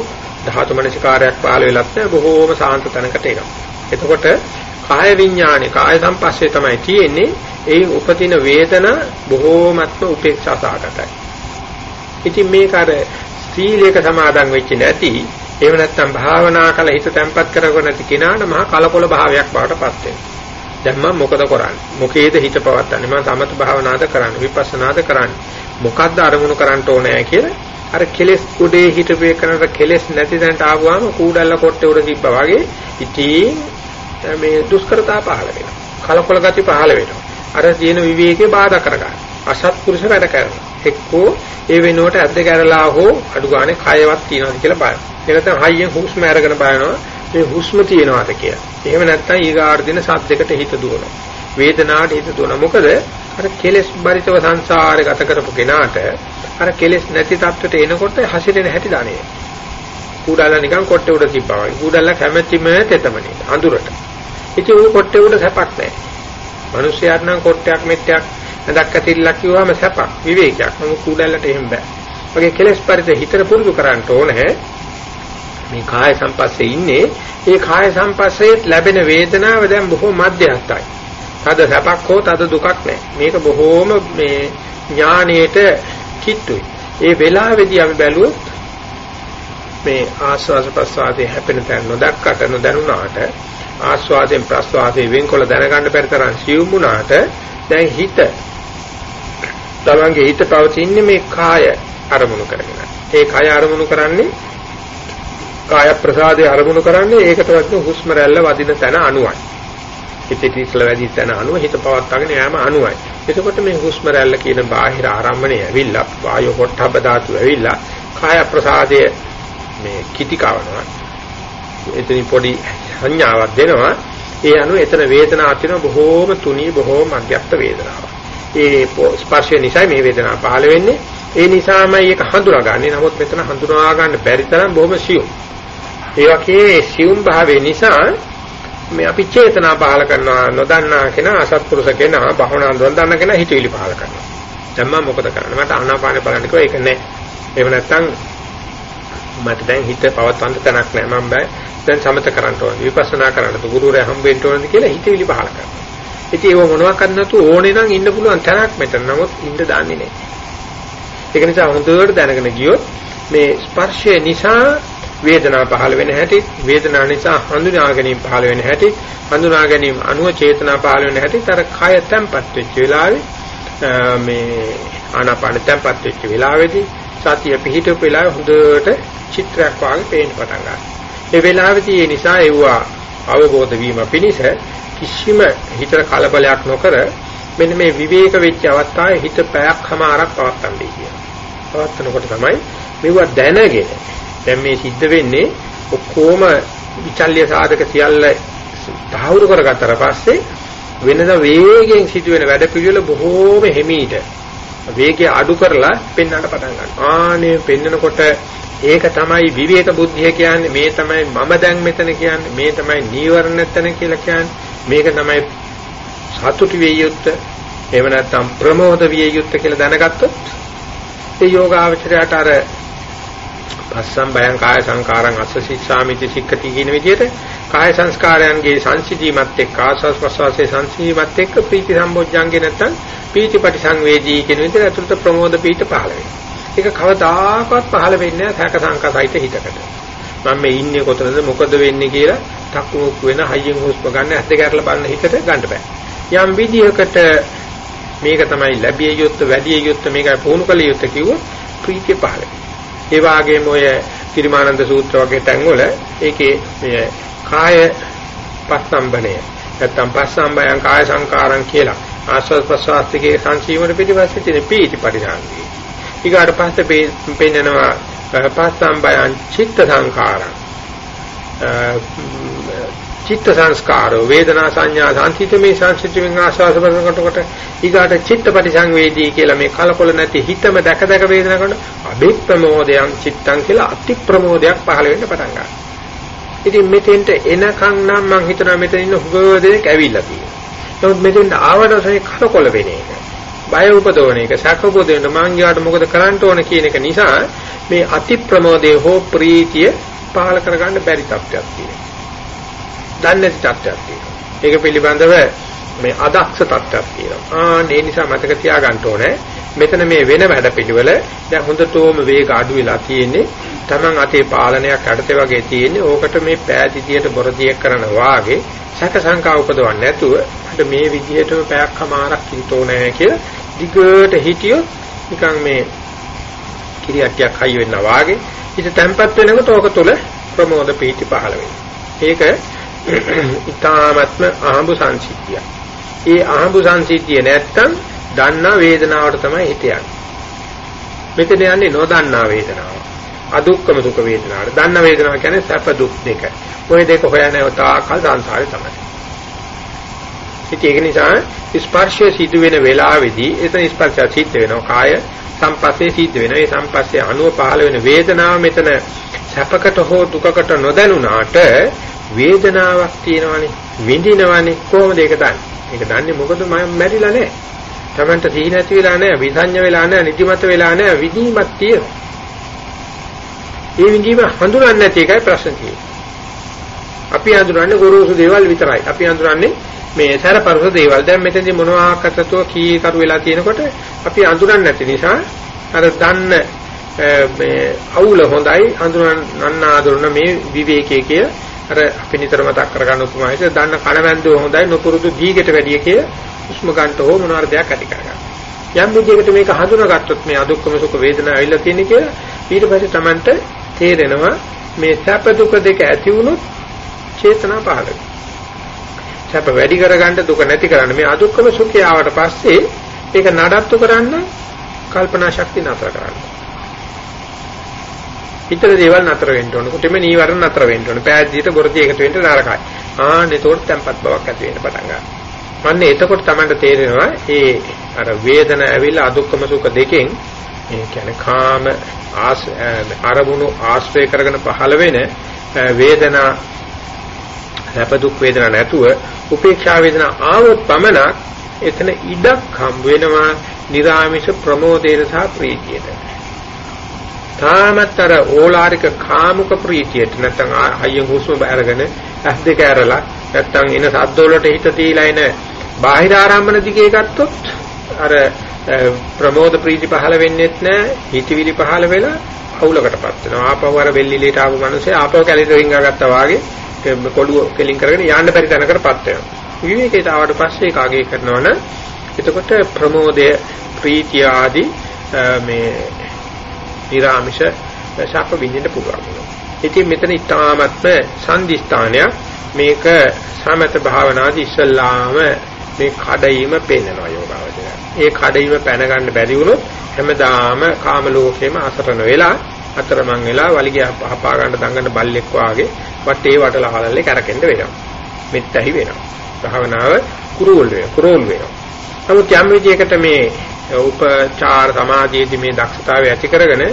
ධාතු මනසිකාරයක් පහළ වෙලත් නැහැ. බොහෝම සාන්ත තැනකට එනවා. එතකොට කාය විඥානේ කාය සංපස්සේ තමයි තියෙන්නේ ඒ උපදින වේදනා බොහෝමත්ම උපේක්ෂා සාගතයි. ඉතින් මේක අර සීලයක සමාදන් වෙච්ච නැති එහෙම නැත්නම් භාවනා කළ හිත තැම්පත් කරගෙන නැති කෙනාට මහා කලකොල භාවයක් බවට පත් වෙනවා. දැන් මම මොකද කරන්නේ? මොකේද හිත පවත්තන්නේ? මම සමත භාවනාද කරන්නේ? විපස්සනාද කරන්නේ? මොකද්ද අරමුණු කරන්න ඕනේ කියලා අර කෙලෙස් උඩේ හිටපු එකනට කෙලෙස් නැති තැනට ආවම කූඩල්ල කොට්ටේ උඩ තිබ්බා වගේ ඉතින් මේ දුෂ්කරතා පහළ වෙනවා. කලකොල ගති පහළ වෙනවා. අර තියෙන විවේකේ බාධා කරගන්න. අසත්පුරුෂ වැඩ කරනවා. එක්කෝ ඒ වෙනුවට ඇද්ද ගැරලා හෝ අඩු ගානේ කයවත් තියනවාද කියලා බලන්න. ඒක නැත්නම් හයියෙන් හුස්ම අරගෙන බලනවා මේ හුස්ම තියනවාද කියලා. එහෙම නැත්නම් ඊගාට දින සද්දයකට හිත දුවනවා. වේදනාවට හිත දුවන මොකද අර කෙලෙස් බරිතව සංසාරේ ගත කරපු කෙනාට අර කෙලෙස් නැති තත්ත්වයට එනකොට හසිරෙන හැටි දන්නේ කුඩාලා නිකන් කොට්ටේ උඩ තිබ්බා වගේ කුඩාලා කැමැතිම තෙතමනේ අඳුරට ඉතින් ਉਹ කොට්ටේ උඩ සැපක් නැහැ මිනිස්යාට නම් කොට්ටයක් මෙට්ටයක් නැදක් ඇතිල්ලක් කිව්වම සැපක් විවේකයක් නමුත් කුඩාලට එහෙම බෑ වගේ කෙලෙස් පරිත හිතට පුරුදු කරන්න ඕනේ මේ කාය සංපස්සේ ඉන්නේ ඒ කාය සංපස්සේ ලැබෙන වේදනාව දැන් බොහෝ මධ්‍යස්ථයි. තද සැපක් හෝ තද දුකක් නැහැ. මේක බොහෝම මේ ඥානයේට කිට්ටුයි. ඒ වෙලාවේදී අපි බැලුවොත් මේ ආස්වාද ප්‍රසආදේ හැපෙන තැන නොදක්කට නොදැනුණාට ආස්වාදයෙන් ප්‍රසආදේ වෙන්කොල දැනගන්න බැරි තරම් සියුම් වුණාට දැන් හිත තමන්ගේ හිත පවතින්නේ මේ කාය අරමුණු කරගෙන. ඒ කාය අරමුණු කරන්නේ කාය ප්‍රසාදේ අරමුණු කරන්නේ ඒකට වදින හුස්ම රැල්ල වදින තැන අණුවයි. හිතේ තිස්ල වැඩි තැන අණුව හිත පවත්වාගෙන යෑම අණුවයි. එතකොට මේ හුස්ම රැල්ල කියන බාහිර ආරම්මණය ඇවිල්ලා වායෝ පොට්ටබ්බ ධාතු ඇවිල්ලා කාය ප්‍රසාදයේ මේ කිටි කවනවා. එතනින් පොඩි සංඥාවක් දෙනවා. ඒ අනුව එතන වේදනාවක් තියෙනවා බොහෝම තුනී බොහෝම මධ්‍යස්ථ වේදනාවක්. ඒ ස්පර්ශය නිසා මේ වේදනාව පහළ වෙන්නේ. ඒ නිසාමයි ඒක හඳුනාගන්නේ. නමුත් මෙතන හඳුනා ගන්න බැරි තරම් බොහොම සියුම්. ඒ වගේ සියුම් භාවය නිසා මේ අපි චේතනා පහල කරනවා නොදන්නා කෙනා අසත්පුරුෂ කෙනා භවනා නොදන්නා කෙනා හිතවිලි පහල කරනවා. දැන් මම මොකද කරන්නේ? මට ආනාපානෙ බලන්න කිව්වා ඒක නෑ. එහෙම නැත්නම් මට දැන් හිත පවත්වන්න තැනක් නෑ. මම බෑ දැන් සමත කරන්න ඕනේ. විපස්සනා කරන්නද ගුරුවරයා හම්බෙන්න ඕනද කියලා හිතවිලි පහල කරනවා. ඉතින් ඒව මොනවා කරන්නතු ඕනේ නම් ඉන්න පුළුවන් තැනක් මෙතන. නමුත් ඉන්න දාන්නේ නෑ. ඒක නිසා හොඳට දැනගෙන ගියොත් මේ ස්පර්ශය නිසා වේදනාව පහළ වෙන හැටි වේදනාව නිසා හඳුනා ගැනීම පහළ වෙන හැටි හඳුනා ගැනීම අනුව චේතනා පහළ වෙන හැටි තර කය තැම්පත් වෙච්ච වෙලාවේ මේ ආනාපාන තැම්පත් වෙච්ච වෙලාවේදී සතිය පිහිටු වෙලාවේ හොඳට චිත්‍රයක් වගේ පේන්න පටන් ගන්නවා ඒ වෙලාවේදී ඒ නිසා ඒවා අවබෝධ වීම පිණිස කිසිම හිතර කලබලයක් නොකර මෙන්න මේ විවේක වෙච්ච අවස්ථාවේ හිත පැයක් හමාරක් පවත්තන්නේ කියන. පවත්තනකොට තමයි මෙවුවා දැනගෙන දැන් මේ සිද්ධ වෙන්නේ ඔක්කොම විචල්්‍ය සාධක සියල්ල තහවුරු කරගත්තට පස්සේ වෙනද වේගයෙන් සිදුවෙන වැඩ පිළිවෙල බොහෝම හිමීට වේගය අඩු කරලා පෙන්වන්න පටන් ගන්නවා. ආනේ පෙන්නකොට ඒක තමයි විවේක බුද්ධිය කියන්නේ. මේ තමයි මම දැන් මෙතන කියන්නේ. මේ තමයි නීවරණ නැතන කියලා කියන්නේ. මේක තමයි සතුටු විය යුත්තේ. එහෙම නැත්නම් ප්‍රමෝද විය යුත්තේ කියලා දැනගත්තොත් ඒ යෝගාවචරයට අර පස්සම් බයං කාය සංකාරං අස්සසිස්සාමිති සික්කති කියන විදිහට කාය සංස්කාරයන්ගේ සංසිධීමත් එක්ක ආස්වාස් ප්‍රසවාසයේ සංසිධීමත් එක්ක ප්‍රීති සම්බොජ්ජංගේ නැත්තම් පීතිපටි සංවේදී කියන විදිහට අතුරත ප්‍රමෝද පීඨ පහළ වෙනවා. ඒක කවදාකවත් පහළ වෙන්නේ නැහැ සැක සංකසයිත හිතකට. මම මේ ඉන්නේ කොතනද මොකද වෙන්නේ කියලා තක්මුක් වෙන හයියෙන් හුස්ම ගන්න ඇත්ත ගැටලා බලන හිතට ගන්න බෑ. යම් විදිහකට මේක තමයි ලැබිය යුත්තේ වැඩි යුත්තේ මේකයි පුහුණු කළ යුත්තේ කිව්වොත් ප්‍රීතිය පහළ වෙනවා. ඒ වගේම ඔය කිරිමානන්ද සූත්‍ර වගේ තැන්වල ඒකේ මේ කාය පස්සම්බණය නැත්තම් පස්සම්බයං කාය සංකාරං කියලා ආස්වාද ප්‍රසවාස්තිකේ සංසීමන පිටිපස්සේ තියෙන පීති පරිසංගී. ඊගාට පස්සේ පෙන්නනවා පස්සම්බයං චිත්ත සංකාරං චිත්ත සංස්කාරෝ වේදනා සංඥා සංසිතමේ සංසිතමින් ආස්වාද කරනකොට ඊගාට චිත්තපටි සංවේදී කියලා මේ කලකොල නැති හිතම දැක දැක වේදනා කරන අභිප්‍රමෝදයන් චිත්තං කියලා අති ප්‍රමෝදයක් පහළ වෙන්න පටන් ගන්නවා. ඉතින් මෙතෙන්ට එනකන් නම් මං හිතනවා මෙතන ඉන්න හුඟ දෙනෙක් ඇවිල්ලා තියෙනවා. නමුත් මෙතෙන්ට ආවට කලකොල වෙන එක. බය උපදවන එක සැකපොදෙන්න මං ගියාට මොකද කරන්න ඕන කියන එක නිසා මේ අති ප්‍රමෝදයේ හෝ ප්‍රීතිය පහළ කරගන්න බැරි තත්ත්වයක් තියෙනවා. දන්නේ නැති තත්ත්වයක් තියෙනවා. ඒක පිළිබඳව මේ අදක්ෂ තත්ත්වයක් තියෙනවා. ආ ඒ නිසා මතක තියාගන්න ඕනේ. මෙතන මේ වෙන වැඩ පිළිවෙල දැන් හොඳටම වේග අඩු වෙලා තියෙන්නේ. Taman අතේ පාලනයක් යටතේ වගේ තියෙන්නේ. ඕකට මේ පෑදිතියට බොරදියක් කරන වාගේ සැක සංකා උපදවන්නේ නැතුව මට මේ විදිහටම පැයක් හමාරක් කින්තෝනේ කියලා දිගට හිටියොත් නිකන් මේ කිරියක්යක් හයි වෙනවා වාගේ ඉත තැම්පත් වෙනකොට ඕක තුල ප්‍රමෝද පීති පහළ වෙනවා. ඒක ඊ타මත්ම අහඹු සංසිද්ධිය. ඒ අහඹු සංසිද්ධිය නැත්තම් දන්නා වේදනාවට තමයි හිත මෙතන යන්නේ නොදන්නා වේදනාව. අදුක්කම සුඛ වේදනාවට. දන්න වේදනාව කියන්නේ සැප දුක් දෙක. ওই දෙක හොයන්නේ ඔතාකල් සංසාරේ තමයි. ඉතින් ඒක නිසා ස්පර්ශය සිදු වෙන වෙලාවේදී එතන ස්පර්ශය සිද්ධ වෙනවා. කාය සම්පස්සේ සිද්ධ වෙනවා. ඒ සම්පස්සේ අනුව පහළ වෙන වේදනාව මෙතන සැපකට හෝ දුකකට නොදැනුණාට වේදනාවක් තියෙනවනේ. විඳිනවනේ. කොහොමද ඒක දන්නේ? ඒක දන්නේ මොකද මම මැරිලා නැහැ. Tamanට සිහි නැති වෙලා නැහැ, විසඤ්ඤ වෙලා නැහැ, නිදිමත වෙලා නැහැ, විදීමක් තියෙනවා. ඒ විඳීම හඳුනන්නේ නැති එකයි ප්‍රශ්න තියෙන්නේ. අපි හඳුනන්නේ ගොරෝසු දේවල් විතරයි. අපි හඳුනන්නේ මේ සරපරස දේවල්. දැන් මෙතනදී මොනවාකටතෝ කී කරු වෙලා තියෙනකොට අපි හඳුනන්නේ නැති නිසා අර දන්න මේ අවුල හොඳයි හඳුනන්න නන්නාඳුන මේ විවේකයේ කිය අර අපි නිතර මතක් කරගන්න උපමායිද දන්න කණවැන්දෝ හොඳයි නොපුරුදු දීගට වැඩිය කිය උස්ම ගන්නට හෝ මොනවාර දෙයක් ඇති කරගන්න. යම් විදිහකට මේක හඳුනාගත්තොත් මේ අදුක්කම සුඛ වේදනා ඇවිල්ලා තියෙන කියලා ඊට පස්සේ Tamanට තේරෙනවා මේ සැප දුක දෙක ඇති වුණොත් චේතනා පහළ වෙනවා. සැප වැඩි කරගන්න දුක නැති කරන්න මේ අදුක්කම සුඛය ආවට පස්සේ ඒක නඩත්තු කරන්න කල්පනා ශක්තිය නතර කරන්න. හිතේ දේවල් නතර වෙන්න ඕන. කුටෙම නීවරණ නතර වෙන්න ඕන. පෑදීට ගොරදී එකට වෙන්න නරකයි. ආන්න ඒතකොට tempat බවක් ඇති වෙන්න පටන් ගන්නවා. අන්න එතකොට තමයි තේරෙනවා ඒ අර වේදන ඇවිල්ලා අදුක්කම සුඛ දෙකෙන් ඒ කියන්නේ කාම අරමුණු ආශ්‍රය කරගෙන පහළ වෙන වේදනා සැප දුක් වේදනා නැතුව උපේක්ෂා වේදනා ආවොත් පමණක් එතන ඉඩක් හම් වෙනවා නිරාමිෂ ප්‍රමෝදයට සහ ප්‍රීතියට. තාමතර ඕලාරික කාමුක ප්‍රීතියට නැත්නම් අයියෙන් හුස්ම බැරගෙන ඇස් දෙක ඇරලා නැත්නම් එන සද්ද වලට හිත තියලා එන බාහිර ආරම්භන දිගේ ගත්තොත් අර ප්‍රමෝද ප්‍රීති පහළ වෙන්නේත් නැහැ හිතවිලි පහළ වෙලා අවුලකටපත් වෙනවා. ආපහු අර වෙල්ලිලේට ආපු මිනිස්සේ ආපහු කැලිට රිංගා ගත්තා වාගේ කොළුව කෙලින් කරගෙන යන්න බැරි තැනකටපත් වෙනවා. විවේකයට ආවට පස්සේ කාගේ කරනවනම් එතකොට ප්‍රමෝදය ප්‍රීතිය ආදී මේ නිරාමිෂ ශාප විඳින්න පුළුවන් ඉතින් මෙතන ඊටාත්ම සංදිස්ථානයක් මේක සමත භාවනාදී ඉස්සල්ලාම මේ කඩයිම පෙන්නනවා යෝගාවචරය. ඒ කඩයිම පැන ගන්න බැරි වුණොත් හැමදාම කාම ලෝකෙම අසරණ වෙලා අතරමං වෙලා වලිගය හපා ගන්න දඟන බල්ලෙක් වාගේ වටේ වටලා හලල්ලේ කරකෙන්න වෙනවා. මෙත්තැහි වෙනවා. භාවනාව කුරුල් වේ කුරුල් වෙනවා. නමුත් යම් විදියකට මේ උපචාර සමාධියේදී මේ දක්ෂතාවය ඇති කරගෙන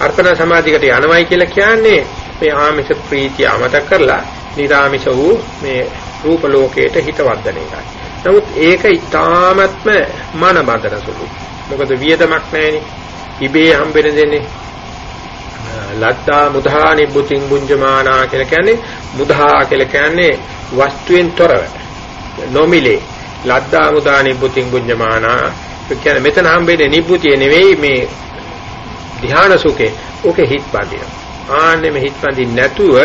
අර්පණ සමාධියකට යනවයි කියලා කියන්නේ මේ ආමිෂ ප්‍රීතිය අමතක කරලා නිරාමිෂ වූ මේ රූප ලෝකයට හිත වර්ධනය කරයි. නමුත් ඒක ඊටාත්ම මන බඳන සුළු. මොකද වියදමක් නැහෙනි. ඉබේ හම්බෙන දෙන්නේ. ලද්දා මුධා නිබ්බුතින් බුඤ්ජමානා කියලා කියන්නේ මුධා කියලා කියන්නේ වස්තුවෙන් තොරව. නොමිලේ ලද්දා මුධා නිබ්බුතින් බුඤ්ජමානා කියන්නේ මෙතන හම්බෙන්නේ නිබ්බුතිය නෙවෙයි මේ ධ්‍යාන සුඛේ. ඕකේ හිත් බඳිනවා. ආන්නේ මේ හිත් බඳින්න නැතුව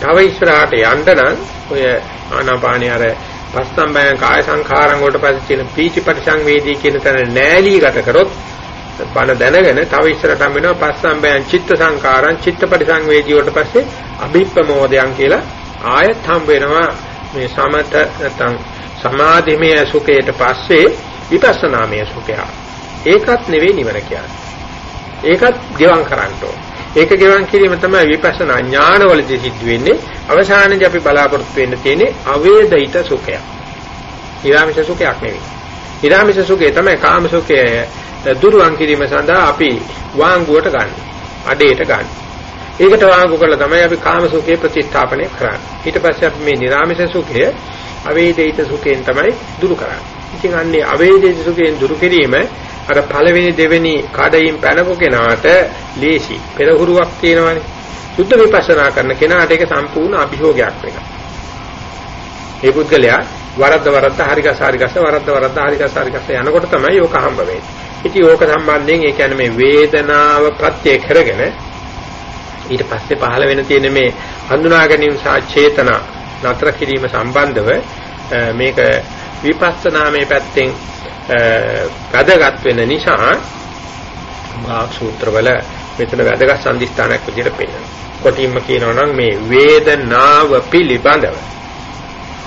තව ඉස්සරහට යන්න නම් ඔය ආනාපානිය අර පස්සම්බයං කාය සංඛාරං වලට පස්සේ තියෙන පීචි පරිසංවේදී කියන තැන නෑලීගත කරොත් බණ දැනගෙන තව ඉස්සරට හම් වෙනවා පස්සම්බයං චිත්ත සංඛාරං චිත්ත පරිසංවේදී වලට පස්සේ අභිප්පමෝදයන් කියලා ආයත් හම් වෙනවා මේ සමත නැත්නම් සමාධිමය සුඛයට පස්සේ විපස්සනාමය සුඛය. ඒකත් නෙවෙයි නිවන කියන්නේ. ඒකත් ගෙවම් කරන්න ඕන. ඒක ගෙවම් කිරීම තමයි විපස්සනා ඥානවලදී සිද්ධ වෙන්නේ. අවසානයේදී අපි බලාපොරොත්තු වෙන්න තියෙන්නේ අවේදිත සුඛය. ඊරාමිෂ සුඛයක් නෙවෙයි. ඊරාමිෂ සුඛය තමයි කාම සුඛය දුරුවන් කිරීම සඳහා අපි වාංගුවට ගන්න. අඩේට ගන්න. ඒකට වාංගු කරලා තමයි අපි කාම සුඛේ ප්‍රතිස්ථාපනය කරන්නේ. ඊට පස්සේ අපි මේ ඊරාමිෂ සුඛය අවේදිත සුඛයෙන් තමයි දුරු කරන්නේ. ඉතින් අන්නේ අවේදිත සුඛයෙන් දුරු කිරීම අර පළවෙනි දෙවෙනි කඩයින් පැනපු කෙනාට ලේසි පෙරහුරුවක් තියෙනවානේ. සුද්ධ විපස්සනා කරන කෙනාට ඒක සම්පූර්ණ අභියෝගයක් වෙනවා. මේ පුද්ගලයා වරද්ද වරද්ද හරිගස හරිගස වරද්ද වරද්ද හරිගස හරිගස යනකොට තමයි ඕක හම්බ වෙන්නේ. ඉතින් ඕක සම්බන්ධයෙන් ඒ කියන්නේ මේ වේදනාව ප්‍රත්‍ය කරගෙන ඊට පස්සේ පහළ වෙන තියෙන මේ හඳුනා ගැනීම සහ චේතනා නතර කිරීම සම්බන්ධව මේක විපස්සනාමේ පැත්තෙන් වැදගත් වෙන නිසා භාග සූත්‍රවල මෙතන වැදගත් සම්දිස්ථානයක් විදිහට පෙන්නනවා. කොටින්ම කියනවා නම් මේ වේදනාව පිළිබඳව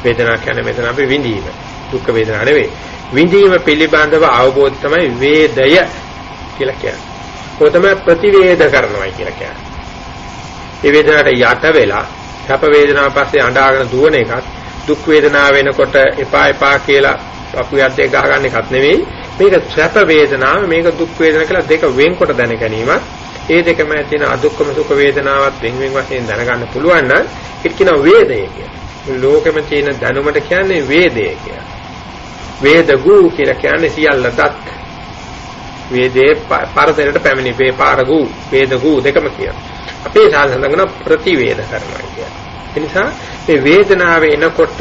වේදනාව කියන්නේ මෙතන අපි විඳීම. දුක් වේදනා නෙවෙයි. විඳීම පිළිබඳව අවබෝධ තමයි වේදය කියලා කියන්නේ. ਉਹ තමයි ප්‍රතිවේද කරනවා කියලා කියන්නේ. මේ වේදනාවට යට වෙලා සැප වේදනාව පස්සේ අඬාගෙන දුවන එකත් දුක් වේදනා වෙනකොට එපා එපා කියලා අපු යද්දේ ගහගන්න එකක් නෙවෙයි. මේක සැප වේදනාව මේක දුක් වේදනා කියලා දෙක වෙන්කොට දැන ගැනීමත් ඒ දෙකම තියෙන අදුක්කම සුඛ වේදනාවත් වෙන වෙන වශයෙන් දැනගන්න පුළුවන් නම් ඒක කියන වේදය කියලා. ලෝකෙම තියෙන දැනුමට කියන්නේ වේදය කියලා. වේදගු කියලා කියන්නේ සියල්ල දත්. වේදේ පරතරයට පැමිණි වේ පාරගු වේදගු දෙකම කියනවා. අපේ සාසනගන ප්‍රතිවේද කරනවා කියන්නේ. ඒ නිසා මේ වේදනාව එනකොට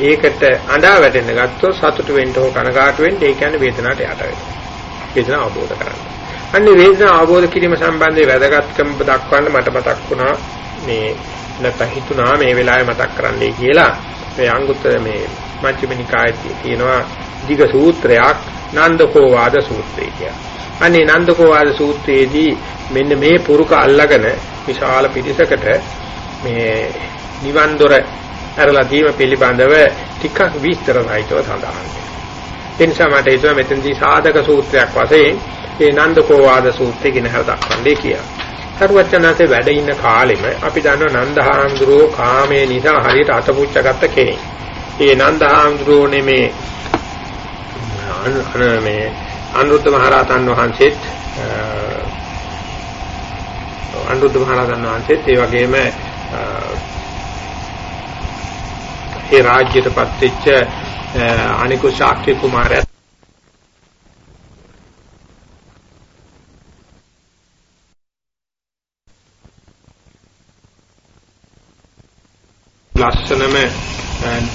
ඒකට අඬා වැටෙන්න ගත්තොත් සතුට වෙන්න හෝ කනගාටු වෙන්න ඒ කියන්නේ වේදනාවට යට වෙනවා. වේදනාව අවබෝධ කරගන්න. අන්නේ වේදනාව අවබෝධ කිරීම සම්බන්ධයෙන් වැදගත්කම දක්වන්න මට මතක් වුණා මේ නැත්නම් හිතුණා මේ වෙලාවේ මතක් කරන්නයි කියලා මේ අංගුත්තර මේ මජ්ක්‍ධිම නිකායේ තියෙනවා දිග සූත්‍රයක් නන්දකෝ වාද සූත්‍රය කියලා. අනේ නන්දකෝ වාද සූත්‍රයේදී මෙන්න මේ පුරුක අල්ලගෙන විශාල පිරිසකට මේ නිවන් දොර ඇරලා දීම පිළිබඳව ටිකක් විස්තර සහිතව සඳහන් වෙනවා. ඒ නිසා මට හිතුවා මෙතනදී සාධක සූත්‍රයක් වශයෙන් ඒ නන්දකෝ වාද සූත්‍රය ගැන හර දක්වන්නේ කියලා. සරුවචනාතේ වැඩ ඉන්න කාලෙම අපි දන්නවා නන්දහාමුදුරුවෝ කාමයේ නිසා හරියට අතපුච්චගත්ත කෙනෙක්. ඒ නන්දහාමුදුරුවෝනේ මේ මේ අනුරුද්ධ මහරහතන් වහන්සේත් අනුරුද්ධ මහරහතන් වහන්සේත් ඒ වගේම ඒ රාජ්‍යයටපත් වෙච්ච අනිකු ශාක්‍ය කුමාරයා ලස්සනම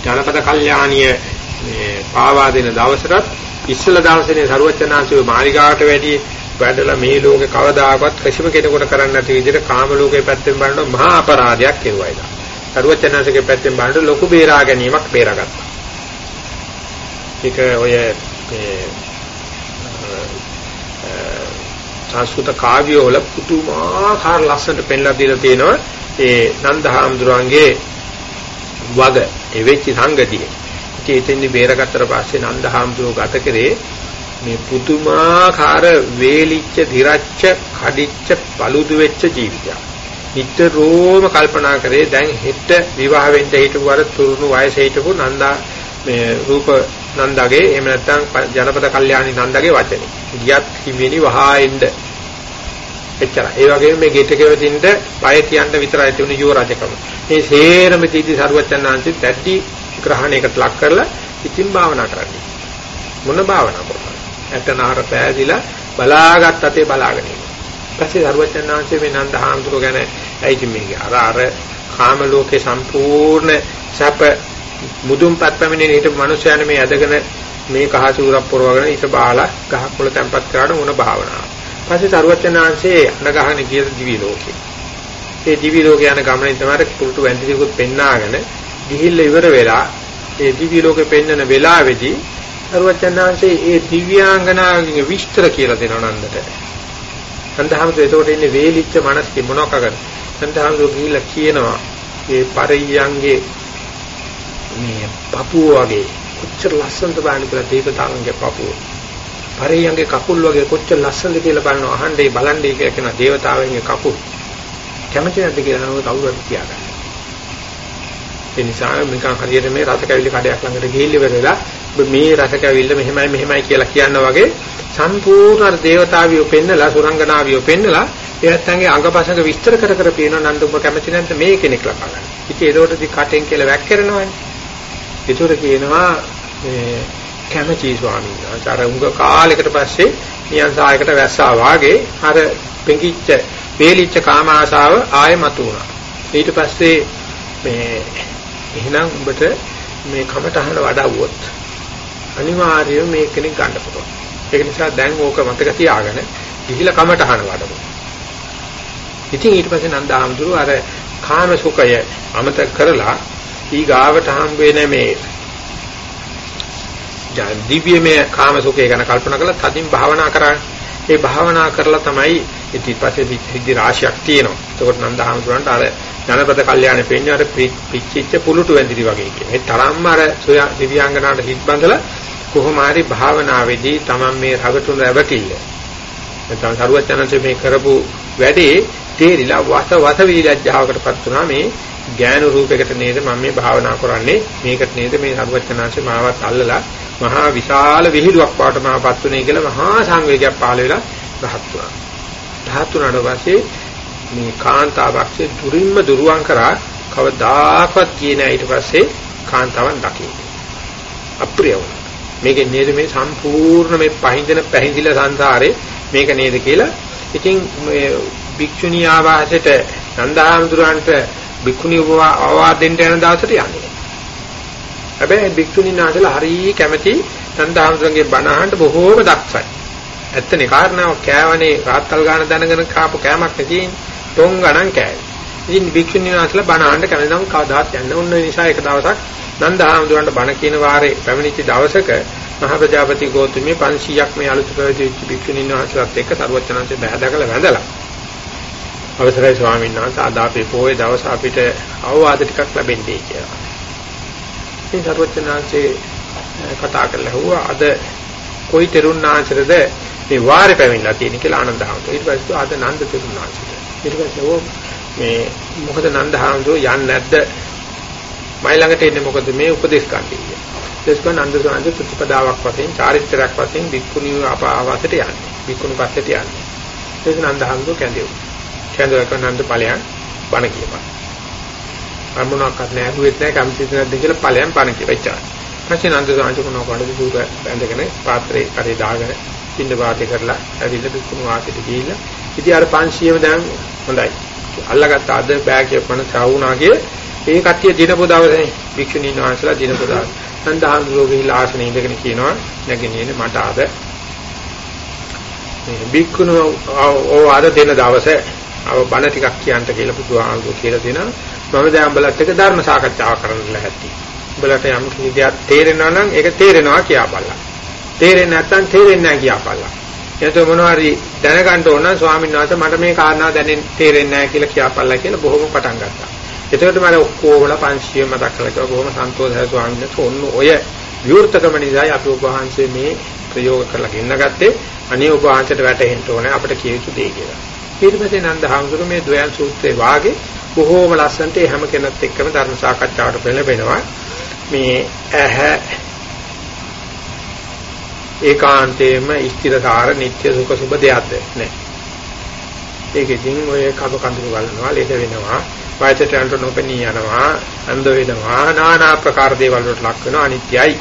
ජනපද කල්යාණිය මේ පාවා දෙන දවසට ඉස්සල දවසේනේ සරුවචනාංශයේ මාලිගාවට වැඩි වැඩලා මේ ලෝකේ කවදාකවත් කිසිම කෙනෙකුට කරන්න නැති විදිහට කාම ලෝකේ පැත්තෙන් බලනකොට මහා අපරාධයක් කෙරුවා ඒක. සරුවචනාංශයේ පැත්තෙන් බලනකොට ලොකු බේරා ගැනීමක් බේරාගත්තා. ඒක ඔය මේ සංස්කෘත කාව්‍ය වල පුදුමාකාර ලස්සනට පෙන්ලා දීලා තියෙනවා ඒ නන්දහාමුදුරන්ගේ වග ඒ වෙච්ච සංගතිය. ඉතින් එතෙන්දි බේරගත්තට පස්සේ නන්දහාමුදුරුවෝ ගත කරේ මේ පුදුමාකාර වේලිච්ච, දිරච්ච, කඩිච්ච, paludu වෙච්ච ජීවිතයක්. නිතරම කල්පනා කරේ දැන් හෙට විවාහ වෙන්න හිටපු අර තුරුණු වයසේ හිටපු නන්දා මේ රූප නන්දාගේ එහෙම නැත්නම් ජනපද කල්යාණි නන්දාගේ වචනේ. ගියත් හිමිනි වහා එන්න එච්චරයි. ඒ වගේම මේ ගෙට කෙවදින්ද බය තියන්න විතරයි තිබුණ යුව රජකම. මේ සේරම තීටි සරුවචනාංශي දැටි ග්‍රහණයකට ලක් කරලා ඉතින් භාවනා කරන්නේ. මොන භාවනා කරන්නේ? ඇතනහර පෑදිලා බලාගත් අතේ බලාගෙන ඉන්නවා. පස්සේ සරුවචනාංශي මේ නන්දහාමුදුර ගැන ඇයිති මේක අර අර කාම ලෝකේ සම්පූර්ණ සැප මුදුන්පත් පැමිණෙන හිටපු මිනිස්යානේ මේ ඇදගෙන මේ කහසූරක් පොරවගෙන ඊට බාලා ගහක් වල තැම්පත් කරාට මොන භාවනාවක්. පස්සේ තරුවචනාංශයේ අඬ ගහන ගිය දිවි ලෝකේ. ඒ දිවි ලෝකේ යන ගමනේ තමයි කුරුටු වැන්දිරිකුත් පෙන්නාගෙන ගිහිල්ලා ඉවර වෙලා ඒ දිවි ලෝකේ පෙන්නන වෙලාවේදී තරුවචනාංශයේ ඒ දිව්‍යාංගනාවගේ විස්තර කියලා දෙනවා නන්දට. නන්දහමතු එතකොට ඉන්නේ වේලිච්ච මනස්කේ මොනවක් කරන්නේ. නන්දහමතු ගිහිල්ලා කියනවා ඒ පරියංගේ මේ පපුව වගේ කොච්චර ලස්සනද බලන්න කියලා දීපතාවන්ගේ පපුව. පරේයන්ගේ කකුල් වගේ කොච්චර ලස්සනද කියලා බලනවා අහන්නේ බලන්නේ කියලා කියන දේවතාවන්ගේ කකුල් කැමති නැද්ද කියලා නෝ කවුරුත් කියාගන්න. ඒ නිසා නිකන් හරියට මේ රසකැවිලි කඩයක් ළඟට ගිහිල්ලා ඉවරලා මේ රසකැවිල්ල මෙහෙමයි මෙහෙමයි කියලා කියන වගේ සම්පූර්ණ අර දේවතාවියෝ පෙන්නලා සුරංගනාවියෝ පෙන්නලා එයාත්ගේ අංගපසංග විස්තර කර කර පේන නන්ද ඔබ කැමති නැද්ද මේ කෙනෙක් ලබා ගන්න. ඉතින් ඒකෝටදී කටෙන් කියලා වැක්කරනවනේ. ඒතර කියනවා මේ කැමැති ස්වාමීන් වහන්සේ. අර උඟ කාලයකට පස්සේ නියන් සායකට වැස්සා වාගේ අර පෙඟිච්ච වේලිච්ච කාම ආශාව ආයෙ මතු වුණා. ඊට පස්සේ මේ එහෙනම් උඹට මේ කමටහන වඩවුවොත් අනිවාර්යයෙන් මේ කෙනෙක් ගන්න පුළුවන්. ඒක නිසා දැන් ඕක මතක තියාගෙන ගිහිලා කමටහන වඩමු. ඉතින් ඊට පස්සේ නන්දාහමතුරු අර කාම සුඛය අමතක කරලා ඊ ගාවට හම් වෙන මේ දිව්‍යමය කාම සුඛය ගැන කල්පනා කරලා තදින් භාවනා කරන්නේ. ඒ භාවනා කරලා තමයි ඊටපස්සේ සිද්ධි රාශියක් තියෙනවා. ඒකට නන්දහාමුදුරන්ට අර ජනපද කල්යාණේ පෙන්නේ අර පිච්චිච්ච පුලුටු වැඳිරි වගේ කියන. ඒ තරම්ම අර දිව්‍යාංගනාට හිත් බඳලා කොහොම හරි භාවනාවේදී Taman මේ රගතුන රැවටිල්ල. නැත්නම් සරුවචනන්සේ මේ කරපු වැඩේ තේරිලා වස වස විලජ්ජාවකටපත් වුණා මේ ඥාන රූපයකට නේද මම මේ භාවනා කරන්නේ මේකට නේද මේ සරුවචනාංශේ මාවත් අල්ලලා මහා විශාල විහිළුවක් වාට මාපත් උනේ කියලා මහා සංවේගයක් පහළ වෙලා රහත් වුණා. රහත් වුණාට පස්සේ මේ කාන්තාවක්සේ දුරින්ම දුරුවන් කරා කවදාකවත් කියන ඊට පස්සේ කාන්තාවන් දකින්නේ. අප්‍රිය වුණා. මේකේ නේද මේ සම්පූර්ණ මේ පහින්දන පැහිඳිල සංසාරේ මේක නේද කියලා. ඉතින් මේ භික්ෂුණී ආවාසයට නන්දහාමුදුරන්ට භික්ෂුණී අවවාද දෙන්න යන දවසට යන්නේ. හැබැයි භික්ෂුණී නාටල හරිය කැමැති නන්දහාමුදුරන්ගේ බණ අහන්න බොහෝම දක්ෂයි. ඇත්තනේ කාරණාව කෑවනේ රාත්තල් ගාන දැනගෙන කාපු කෑමක් නෙදී තොන් ගණන් කෑවේ. ඉතින් භික්ෂුණී නාටල බණ අහන්න කැමති නම් කවදාත් යන්න ඕන නිසා එක දවසක් නන්දහාමුදුරන්ට බණ කියන වාරේ පැමිණිච්ච දවසක මහ ප්‍රජාපති ගෝතමී 500ක් මේ අලුත් ප්‍රවේදිච්ච භික්ෂුණීන් වහන්සේලාත් එක්ක සරුවචනන්සේ බහැදකලා වැඳලා අවසරයි ස්වාමීන් වහන්සේ අද අපේ පොයේ දවස අපිට අවවාද ටිකක් ලැබෙන්නේ කියලා. ඉතින් සරුවචනන්සේ කතා කරලා හුවා අද කොයි තෙරුණාංශරද මේ වාරේ පැමිණලා තියෙන කියලා ආනන්ද හාමුදුරුවෝ. ඊට පස්සේ අද නන්ද තෙරුණාංශරද. ඊට පස්සේ මේ මොකද නන්ද හාමුදුරුවෝ යන්නේ නැද්ද? මයි ළඟට එන්නේ මොකද මේ උපදේශ ගන්න දෙස්කන් නන්ද සාන්ද ප්‍රතිපදාවක් වශයෙන් චාරිත්‍රාක් වශයෙන් වික්කුණිය ආවාසයට යන්නේ. වික්කුණු පස්සට යන්නේ. ඒක නන්ද හාමුදුරුවෝ කැඳෙව්වා. කැඳවක නන්ද ඵලයන් බණ කියපන්. අමුණක්වත් නෑ දුවෙත් නෑ කම්සිත නැද්ද කියලා ඵලයන් බණ කියවෙච්චා. පස්සේ නන්ද සාන්ත කොනෝ කඩේ දුක බැඳගෙන පාත්‍රේ කරේ දාගෙන පින්න වාතේ කරලා ඇවිල්ලා වික්කුණු වාසයට ගිහිල්ලා ඉතින් අර 500ම දැන් හොඳයි. අල්ලගත්ත අද බෑග් එක පණ සවුනාගේ ඒ කට්ටිය දිනපො දවසේ භික්ෂුණීන් වහන්සේලා දිනපො දවසේ සන්දාහන්සෝ ගිහිලා ආසනේ ඉඳගෙන කියනවා නැගෙනියනේ මට අද. මේ භික්ෂුණු ඕ ආද දෙන දවසේ අව බණ ටිකක් කියන්න කියලා බුදුහාමුදුරුවෝ කියලා දෙනවා. මම දැන් උඹලත් එක්ක ධර්ම සාකච්ඡාවක් කරන්න ලැහැත්ති උඹලට යම් කිසි දෙයක් තේරෙනවා නම් ඒක තේරෙනවා කියපාලා තේරෙන්නේ නැත්නම් තේරෙන්නේ නැහැ කියපාලා එතකොට මොනවා හරි දැනගන්න ඕන නම් ස්වාමීන් වහන්සේ මට මේ කාරණා දැනෙන්න තේරෙන්නේ නැහැ කියලා කියපාලා කියලා බොහොම පටන් ගත්තා එතකොට මම ඔක්කොමලා 500 මතක් කරලා කිව්වා බොහොම සන්තෝෂයි ස්වාමීන් වහන්සේ ඔන්න ඔය විවෘතකම නිසායි අපි ඔබ වහන්සේ මේ ප්‍රයෝග කරලා ගෙන්න ගත්තේ අනේ ඔබ වහන්සේට වැටහෙන්න ඕනේ අපිට කිය යුතු දේ කියලා. ඊට පස්සේ නන්ද හාමුදුරු මේ ද්වයන් සූත්‍රයේ වාගේ බොහෝම ලස්සනට හැම කෙනෙක් එක්කම ධර්ම සාකච්ඡාවට පෙළඹෙනවා. මේ ඇහැ ඒකාන්තයෙන්ම ස්ථිරකාර නිත්‍ය සුඛ සුබ දෙයක්ද නෑ. ඒකෙදින් ඔය කබ කඳුළු ගලනවා ලෙඩ වෙනවා වයසට යනට නොපෙනී යනවා අන්ධ වෙනවා নানা ආකාර දේවල් වලට ලක් වෙනවා අනිත්‍යයි.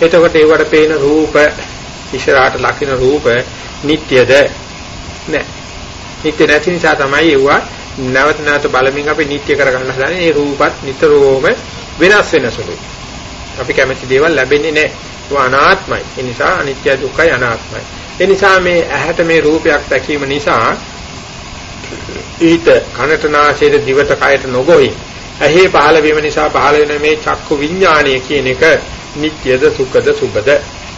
එතකොට ඒවට පේන රූප ඉෂරාට ලකින රූප නිට්ටයද නැහැ. නිට්ටය නැති නිසා තමයි ඒවා නැවත නැවත බලමින් අපි නිට්ටය කරගන්න හදන්නේ. ඒ රූපත් නිතරම වෙනස් වෙන සුළුයි. අපි කැමති දේවල් ලැබෙන්නේ නැහැ. ඒවා අනාත්මයි. ඒ නිසා අනිත්‍ය දුක්ඛයි අනාත්මයි. ඒ නිසා මේ ඇහැට මේ රූපයක් දැකීම නිසා ඊට කනට නාසයට දිවට කයට නොගොයි. ඇහි පහළ වීම නිසා පහළ වෙන මේ චක්කු විඥානය කියන එක නිට්යද සුඛද සුබද?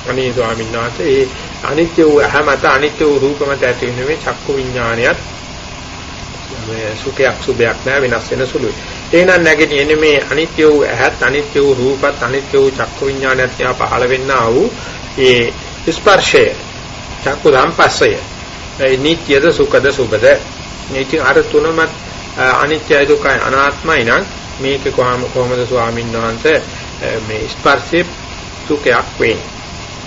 අනේ ස්වාමීන් වහන්සේ ඒ අනිත්‍ය වූ ඇහැ මත අනිත්‍ය වූ රූප මත ඇති වෙන මේ චක්කු විඥානයත් මේ සුඛයක් සුභයක් නෑ වෙනස් වෙන සුළුයි. එහෙනම් නැගෙන්නේ මේ අනිත්‍ය වූ ඇහත් අනිත්‍ය වූ රූපත් අනිත්‍ය වූ චක්කු විඥානයත් යා පහළ වෙන්නා වූ ඒ ස්පර්ශය. චක්කු ධම්පස්සය ඒ නිට්යද සුඛද සුබද මේ ඉතින් අර තුනම අනිත්‍යයි දුකයි අනාත්මයි නම් මේක කොහොම කොහොමද ස්වාමීන් වහන්සේ මේ ස්පර්ශේ සුඛයක් වෙන්නේ?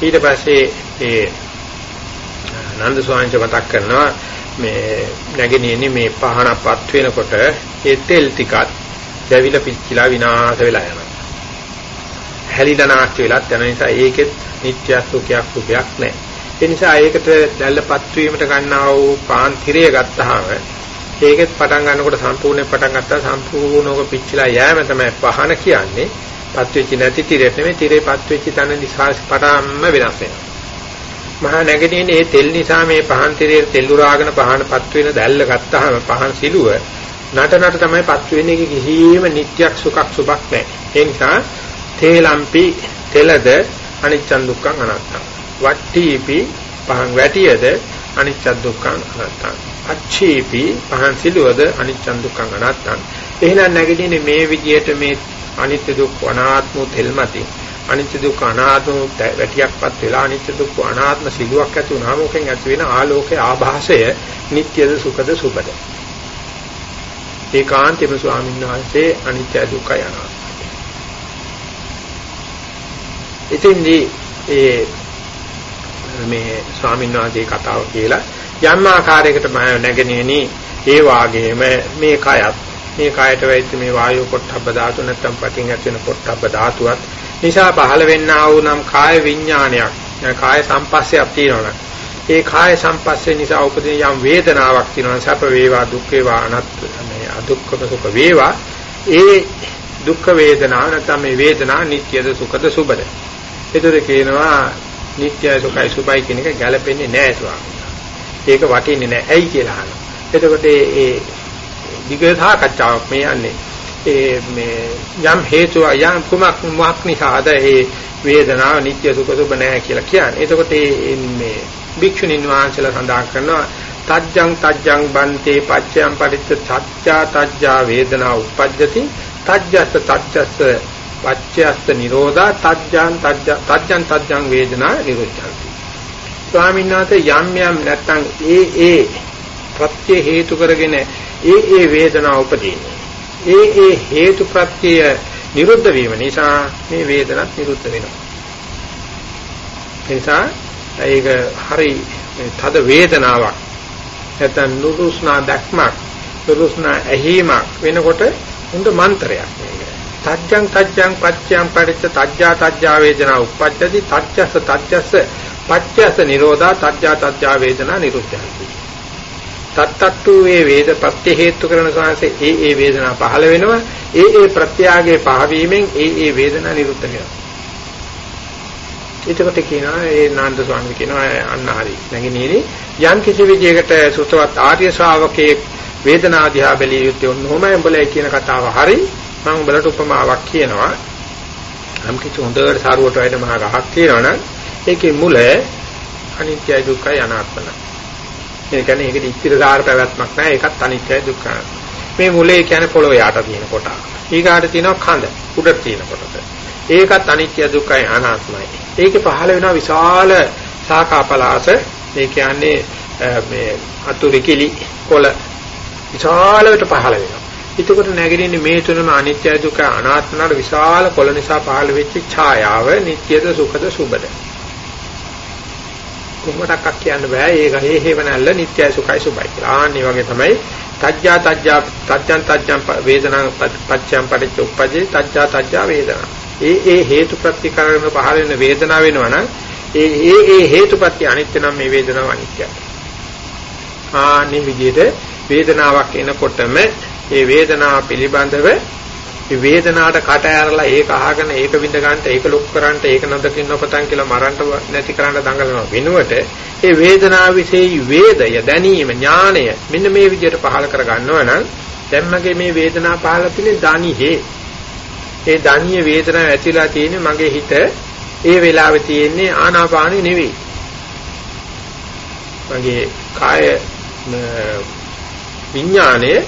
ඊට පස්සේ ඒ නන්ද ස්වාමීන් මතක් කරනවා මේ නැගෙනියනේ මේ පහනපත් වෙනකොට ඒ තෙල් ටිකත් දැවිලා පිච්චිලා විනාශ වෙලා යනවා හැලිලා නාස්ති වෙලත් යන නිසා ඒකෙත් නිත්‍ය සුඛයක් සුඛයක් නැහැ ඒ නිසා ඒකට දැල්ලපත් වීමට ගන්නා වූ පාන් තිරය ගත්තාම ඒකෙත් පටන් ගන්නකොට සම්පූර්ණයෙන් පටන් ගත්තා සම්පූර්ණව පිච්චිලා යෑම තමයි පහන කියන්නේ. පත් වෙච්ච නැති තිරෙත් නෙමෙයි තිරේ පත් වෙච්ච තන නිසා පටන්ම වෙනස් වෙනවා. මහා නැගිටින්නේ මේ තෙල් නිසා මේ පහන් තිරේ තෙල් උරාගෙන පහනපත් වෙන දැල්ල ගත්තාම පහන් සිලුව නට නට තමයි පත් වෙන්නේ කිසිම නිත්‍යක් සුඛක් සුබක් නැහැ. ඒ නිසා තේලම්පි තෙලද අනිච්ච දුක්ඛං අනාත්තං. වට්ටීපි පහන් වැටියද අනිච්ච දුක්ඛං අනාත්තං. අච්චීපි පහන් සිලුවද අනිච්ච දුක්ඛං අනාත්තං. එහෙනම් නැගිටින්නේ මේ විදියට මේ අනිත්‍ය දුක්ඛ අනාත්ම තෙල්මති අනිත්‍ය දුක්ඛ අනාත්ම වැටියක්පත් වෙලා අනිත්‍ය දුක්ඛ අනාත්ම සිලුවක් ඇති වුණාම මොකෙන් ඇති වෙන ආලෝකයේ ආభాසය නිට්ටයද සුඛද සුබද. ඒකාන්තේම ස්වාමීන් වහන්සේ අනිත්‍ය දුක්ඛ යනවා. ඉතින්දී ඒ මේ ස්වාමීන් වහන්සේ කතාව කියලා. යම් ආකාරයකට මම නැගෙනේනි. ඒ වාගේම මේ කයත් මේ කයට වෙච්ච මේ වායු පොට්ටබ්බ ධාතු නැත්නම් පටින් ඇතිවෙන පොට්ටබ්බ ධාතුවත් නිසා පහළ වෙන්නා වූ නම් කාය විඥානයක් කාය සම්පස්සයක් තියෙනවනේ ඒ කාය සම්පස්සේ නිසා උපදින යම් වේදනාවක් තියෙනවා සැප වේවා දුක් වේවා අනත් මේ අදුක්ඛම සුඛ වේවා. ඒ දුක්ඛ වේදනාව නැත්නම් මේ වේදනාව නිට්ටයද සුඛද සුබද? ඒතර කියනවා නිට්ටයයි සුඛයි සුබයි කියන එක ගැළපෙන්නේ නැහැ ස්වාමීන් ඒක වටින්නේ නැහැ ඇයි කියලා අහනවා. එතකොට ඒ විගතහාකච්ඡාවක් මේ යන්නේ. ඒ මේ යම් හේතුව යම් කුමක් මොහක් නිසාද ඒ වේදනාව නිට්ටය සුඛ සුබ නැහැ කියලා කියන්නේ. එතකොට මේ භික්ෂුණීන් වහන්සේලා සඳහන් කරනවා තජ්ජං තජ්ජං බන්තේ පච්චයන් පරිත්ත සත්‍යා තජ්ජා වේදනා උප්පජ්ජති. තජ්ජස්ස තජ්ජස්ස පච්චයස්ස නිරෝධා තජ්ජං තජ්ජං තජ්ජං වේදනා නිරුද්ධಂತಿ ස්වාමීන් වහන්සේ යම් යම් නැත්තම් ඒ ඒ ප්‍රත්‍ය හේතු කරගෙන ඒ ඒ වේදනා උපදීන්නේ. ඒ ඒ හේතු ප්‍රත්‍ය නිරුද්ධ වීම නිසා මේ වේදනත් නිරුද්ධ වෙනවා. එනිසා ඒක හරි තද වේදනාවක්. නැත්නම් නුරුස්නා දැක්මක් නුරුස්නා ඇහිමක් වෙනකොට හොඳ මන්ත්‍රයක් මේක. තජ්ජං තජ්ජං පච්චයන් පරිච්ඡ තජ්ජා තජ්ජා වේදනා උප්පජ්ජති තජ්ජස්ස තජ්ජස්ස පච්චස්ස නිරෝධා තජ්ජා තජ්ජා වේදනා නිරුද්ධಂತಿ. තත්තට්ටු වේ වේද ප්‍රත්‍ය හේතු කරන සංසේ ඒ ඒ වේදනා පහළ වෙනවා ඒ ඒ ප්‍රත්‍යාගයේ පහවීමෙන් ඒ ඒ වේදනා නිරුද්ධ වෙනවා. එතකොට කියනවා ඒ නාන්ද ස්වාමීන් කියනවා අන්න හරි. නැගිනේනි යම් කිසි විදියකට සුතවත් ආර්ය ශ්‍රාවකේ වේදනා දිහා බැලිය යුත්තේ ඔන්නෝමයි උඹලයි කියන කතාව හරි. මම උඹලට උපමාවක් කියනවා. යම් කිසි හොඳට සාරුවට වයිද මහා ගහක් කියනවනම් ඒකේ මුල අනිත්‍යයි දුක්ඛයි අනාත්මයි. ඒ කියන්නේ ඒකේ ඉස්තිරසාර පැවැත්මක් නැහැ. ඒකත් අනිත්‍යයි දුක්ඛයි. මේ මුලේ කියන්නේ පොළොව යට තියෙන කොට. ඊගාට තියෙනවා කඳ උඩට තියෙන කොටස. ඒකත් අනිත්‍ය දුක්ඛයි අනාත්මයි. ඒකේ පහළ වෙනවා විශාල ශාඛාපලාස ඒ කියන්නේ මේ අතුරුකිලි කොළ විශාලවට පහළ වෙනවා. එතකොට නැගෙන්නේ මේ තුනම අනිත්‍ය දුක අනාත්මනට විශාල කොළ නිසා පහළ වෙච්ච ඡායාව නිට්ටයද සුඛද සුබද. කොහොමඩක් කියන්න බෑ ඒක හේ හේවනල්ල නිට්ටයයි සුඛයි සුබයි කියලා. ආන්නේ වගේ තමයි තජ්ජා තජ්ජා තජ්ජං තජ්ජං වේදනා පච්චයන් පරිච්ඡ උපජේ තජ්ජා තජ්ජා වේදනා. ඒ ඒ හේතු ප්‍රතිකරණ පහළ වෙන වේදනාව වෙනවනම් ඒ ඒ ඒ හේතුපත්‍ය අනිත්‍ය නම් මේ වේදනාව අනිත්‍යයි. ආනි විදිහට වේදනාවක් එනකොටම ඒ වේදනාව පිළිබඳව මේ වේදනාවට කට ඇරලා ඒක අහගෙන ඒක විඳ ගන්නට ඒක ලොක් කරන්නට ඒක නොදකින්න ඔපතන් කියලා මරන්න නැති කරන්න දඟලනවා වෙනුවට ඒ වේදනාව વિશેයි වේදය දැනීම ඥාණය මෙන්න මේ විදිහට පහල කර ගන්නවා නම් දැන් මගේ මේ වේදනාව පහල පිළි දනිහේ ඒ ධානීය වේදනාව ඇතිලා තියෙන්නේ මගේ හිත ඒ වෙලාවේ තියෙන්නේ ආනාපානෙ නෙවෙයි. මගේ කාය විඥානයේ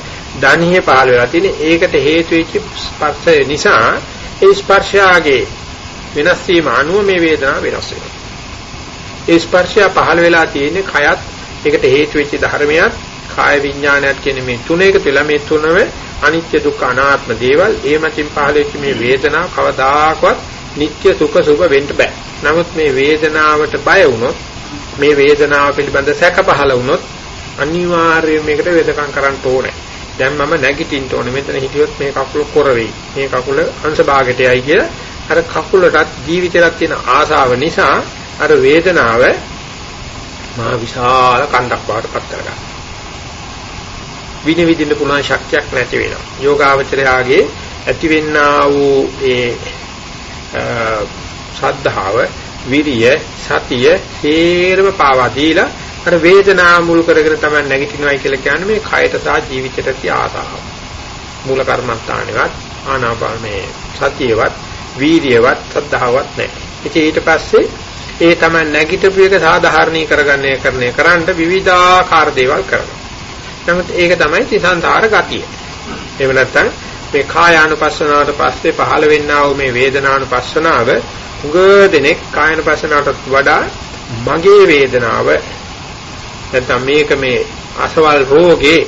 ධානීය පහළ වෙලා තියෙන්නේ ඒකට හේතු වෙච්ච ස්පර්ශය නිසා ඒ ස්පර්ශයගේ වෙනස් වීම අනුව මේ වේදනාව වෙනස් වෙනවා. ඒ ස්පර්ශය පහළ වෙලා තියෙන්නේ කයත් ඒකට හේතු වෙච්ච ධර්මයක් කාය විඥානයත් කියන මේ තුන එකතු වෙලා මේ තුනම අනිත්‍ය දුක්ඛ අනාත්ම දේවල් ඒ මතින් පහළ වෙච්ච මේ වේදනාව කවදාකවත් නিত্য සුඛ සුභ වෙන්න බෑ. නමුත් මේ වේදනාවට බය වුණොත් මේ වේදනාව පිළිබඳ සැක පහළ වුණොත් අනිවාර්යයෙන් මේකට වේදකම් කරන්න ඕනේ. දැන් මම නැගිටින්න ඕනේ. මෙතන හිටියොත් මේ කකුල කොර වෙයි. මේ කකුල අංශ භාගයට යයි කියලා අර කකුලටත් ජීවිතයටත් තියෙන ආසාව නිසා අර වේදනාව මා විශාල කණ්ඩක් බවට පත් කරගන්නවා. විනිවිදින්න පුළුවන් ශක්තියක් නැති වෙනවා. යෝගාවචරයාගේ ඇතිවෙන්නා වූ ඒ ශ්‍රද්ධාව, විරිය, සතිය හේරම පාවා දීලා අර වේදනාව මුල් කරගෙන තමයි නැගිටිනවයි කියලා කියන්නේ මේ කයට සහ ජීවිතයට තිය ආසාව. මූල කර්මස්ථානෙවත් ආනාපානේ සතියවත් වීර්යවත් සද්ධාවත් නැහැ. ඉතින් ඊට පස්සේ ඒ තමයි නැගිටපු එක සාධාරණී කරගන්නේ කරන්නේ කරන්න විවිධාකාර දේවල් කරනවා. නමුත් ඒක තමයි තිසංසාර ගතිය. එහෙම නැත්නම් මේ කායානුපස්සනාවට පස්සේ පහළ වෙන්නා වූ මේ වේදනානුපස්සනාව උග දෙනෙක් කායනුපස්සනාවටත් වඩා මගේ වේදනාව නැත්නම් මේක මේ අසවල් රෝගේ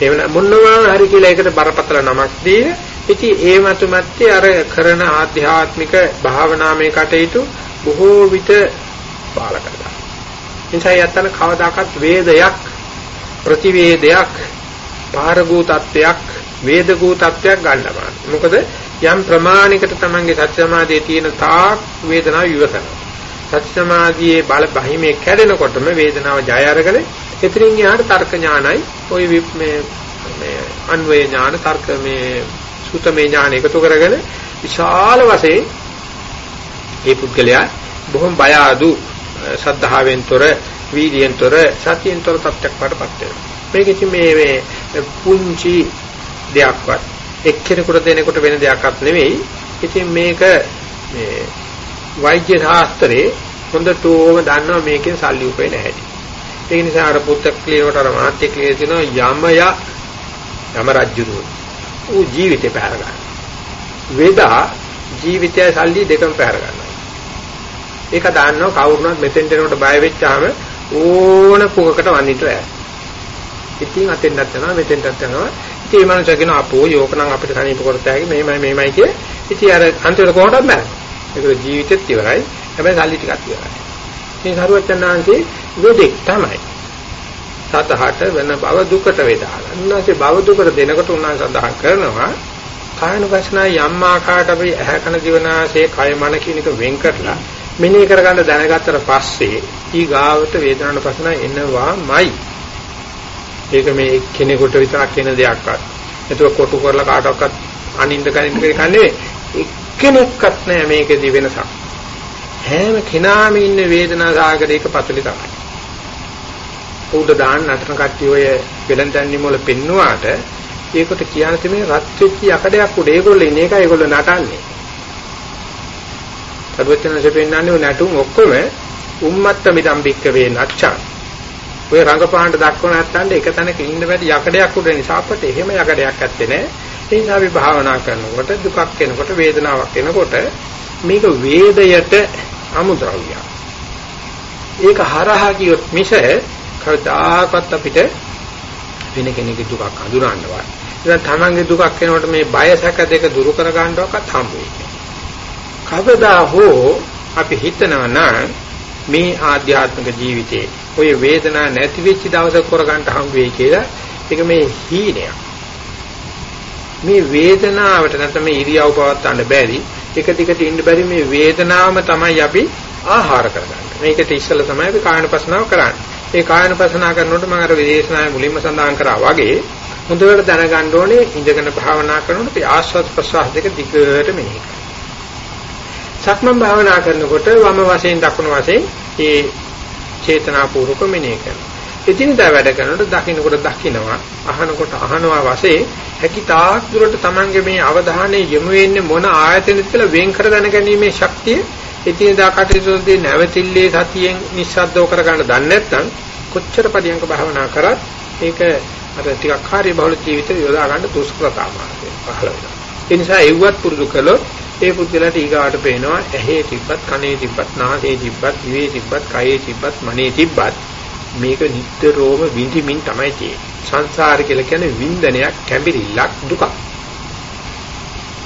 එහෙම මොනවා හරි කියලා ඒකට බරපතල නමක් දීලා ඉතින් ඒ මතු මැත්තේ අර කරන ආධ්‍යාත්මික භාවනාමය කටයුතු බොහෝ විට බාල කරගන්නවා. එනිසා යත්තන කවදාකවත් වේදයක් ප්‍රතිවේදයක් පාරගූ තත්වයක් වේදගූ තත්වයක් ගන්නවා. මොකද යම් ප්‍රමාණයකට තමන්ගේ සත්‍ය සමාධියේ තියෙන තාක් වේදනාව ඉවසනවා. සත්‍ය සමාධියේ බල බහිමේ කැඩෙනකොටම වේදනාව ජය අරගෙන එතනින් එහාට තර්ක ඥානයි ওই මේ මේ අන්වේ ඥාන තර්ක මේ සුතමේ ඥාන එකතු කරගෙන විශාල වශයෙන් මේ පුද්ගලයා බොහොම බය අඩු සද්ධාවෙන් තොර වීර්යයෙන් තොර සතියෙන් තොර තත්ත්වයක් වඩපත් වෙනවා. මේක ඉතින් මේ මේ පුංචි දෙයක්වත් එක්කෙනෙකුට දෙනෙකුට වෙන දෙයක්වත් නෙවෙයි. ඉතින් මේක මේ වෛද්‍ය ශාස්ත්‍රයේ හොඳටම දන්නවා මේකෙන් සල්ලි උපේ නැහැ. ඒ නිසා අර පුත්තක් ක්ලියරට අර මාත්‍ය ක්ලියර දෙනවා යමය යම රජ්ජුරු. ඌ ජීවිතේ පැහැර ගන්න. වේදා ජීවිතය සල්ලි දෙකම පැහැර ගන්නවා. ඒක දාන්නව කවුරුනත් මෙතෙන්ට එනකොට බය වෙච්චාම ඕන පුකකට වන්නිට ඈ. ඉතින් අතෙන්වත් යනවා මෙතෙන්ටත් යනවා. ඉතින් මේ මනුස්සයා කියනවා අපෝ යෝක නම් අපිට සනීප කරත හැකි මෙහෙමයි මෙහෙමයි කිය. ඉතින් අර අන්තිමට කොහොමද බෑ. ඒක ජීවිතෙත් ඉවරයි. හැබැයි සල්ලි ටිකක් ඉවරයි. මේ සරුවචනාංශේ වෙදෙක් තමයි. සතහට වෙන බව දුකට වේදාලා. උන්වහන්සේ බව දුකට දෙනකොට උන්වහන්සේ සඳහන් කරනවා කායන වචනා යම් ආකාරයට අපි ඇහැ කන දිවනාසේ කය මන කියන එක වෙන් කරලා මෙනෙහි කරගන්න දැනගත්තට පස්සේ ඊගාවට වේදනාන පසන එනවාමයි. ඒක මේ කෙනෙකුට විතරක් කියන දෙයක්වත්. ඒක කොටු කරලා කාටවත් අනින්ද කනින්ද කන්නේ එක්කෙනෙක්වත් නෑ මේකේදී වෙනසක්. හැම කෙනාම ඉන්නේ වේදනා සාගරයක පතුලේ තමයි. උඩ දාන්න නටන කට්ටිය ඔය වෙලන්තන් නිමවල පෙන්නුවාට ඒකට කියන තෙමේ රත් වෙච්ච යකඩයක් උඩ ඒගොල්ලෝ ඉන්නේ ඒකයි ඒගොල්ලෝ නටන්නේ. සර්වඥාන්සේ පෙන්වන්නේ නැටුම් ඔක්කොම උම්මත්ත මිදම් බික්ක වේ නැච්චා. ඔය රංගපාණ්ඩ දක්වන නැත්තඳ එක තැනක ඉන්න බැරි යකඩයක් උඩ නිසා අපට එහෙම යකඩයක් ඇත්තේ නැහැ. ඒ නිසා අපි භාවනා කරනකොට දුකක් එනකොට වේදනාවක් එනකොට මේක වේදයට අමුද්‍රව්‍යයක්. ඒක හරහා කියොත් මිස කවදාකවත් අපිට වෙන කෙනෙකුගේ දුකක් අඳුරන්නවත්. ඉතින් තමන්ගේ දුකක් එනකොට මේ බය සැක දෙක දුරු කර ගන්නවක්වත් හම්බ වෙන්නේ. කවදා හෝ අපි හිතනවා නම් මේ ආධ්‍යාත්මික ජීවිතේ ඔය වේදනාවක් නැති වෙච්ච දවසක කරගන්න හම් වෙයි කියලා ඒක මේ හීනයක්. මේ වේදනාවට නැත්නම් මේ ඉරියව් පවත්වන්න බැරි එක දිගට ඉන්න බැරි මේ වේදනාවම තමයි අපි ආහාර කරගන්නේ. මේකට ඉස්සෙල්ලා තමයි අපි කායනපසනාව කරන්නේ. ඒ කායනපසනාව කරනකොට මම අර විදේශනාවේ මුලින්ම සඳහන් කරා වගේ හොඳට දැනගන්න ඕනේ ඉඳගෙන භාවනා කරනකොට අපි ආස්වාද ප්‍රසවාස දෙක දිගට මෙනෙහි කරනවා. සක්මන් භාවනා කරනකොට වම වශයෙන් දකුණු වශයෙන් ඒ චේතනාපූර්වක මෙනෙහි කරනවා. එදිනදා වැඩ කරනකොට දකින්නකොට දකින්නවා අහනකොට අහනවා වශයෙන් හැකි තාක් දුරට Tamange මේ අවධානය යොමු වෙන්නේ මොන ආයතනෙද කියලා වෙන් කර දැනගැනීමේ ශක්තිය එදිනදා කටයුතුදී නැවතිල්ලේ සතියෙන් නිස්සද්දව කරගන්න දන්නේ නැත්නම් කොච්චර පරියන්ක භාවනා කරත් ඒක අර ටිකක් කාර්ය බහුල ජීවිතේ යොදා ගන්න දුෂ්කරතාමාර්ගය පහළ වෙනවා. ඒ නිසා එව්වත් පුරුදු කළොත් ඒ පුද්ගලයාට ඊගාට පේනවා ඇහි තිබ්බත් කනේ තිබ්බත් නාසයේ තිබ්බත් දිවේ තිබ්බත් කයේ තිබ්බත් මනේ තිබ්බත් මේක නිට්ටරෝම විඳිමින් තමයි තියෙන්නේ. සංසාර කියලා කියන්නේ වින්දනයක් කැඹිරිල්ලක් දුකක්.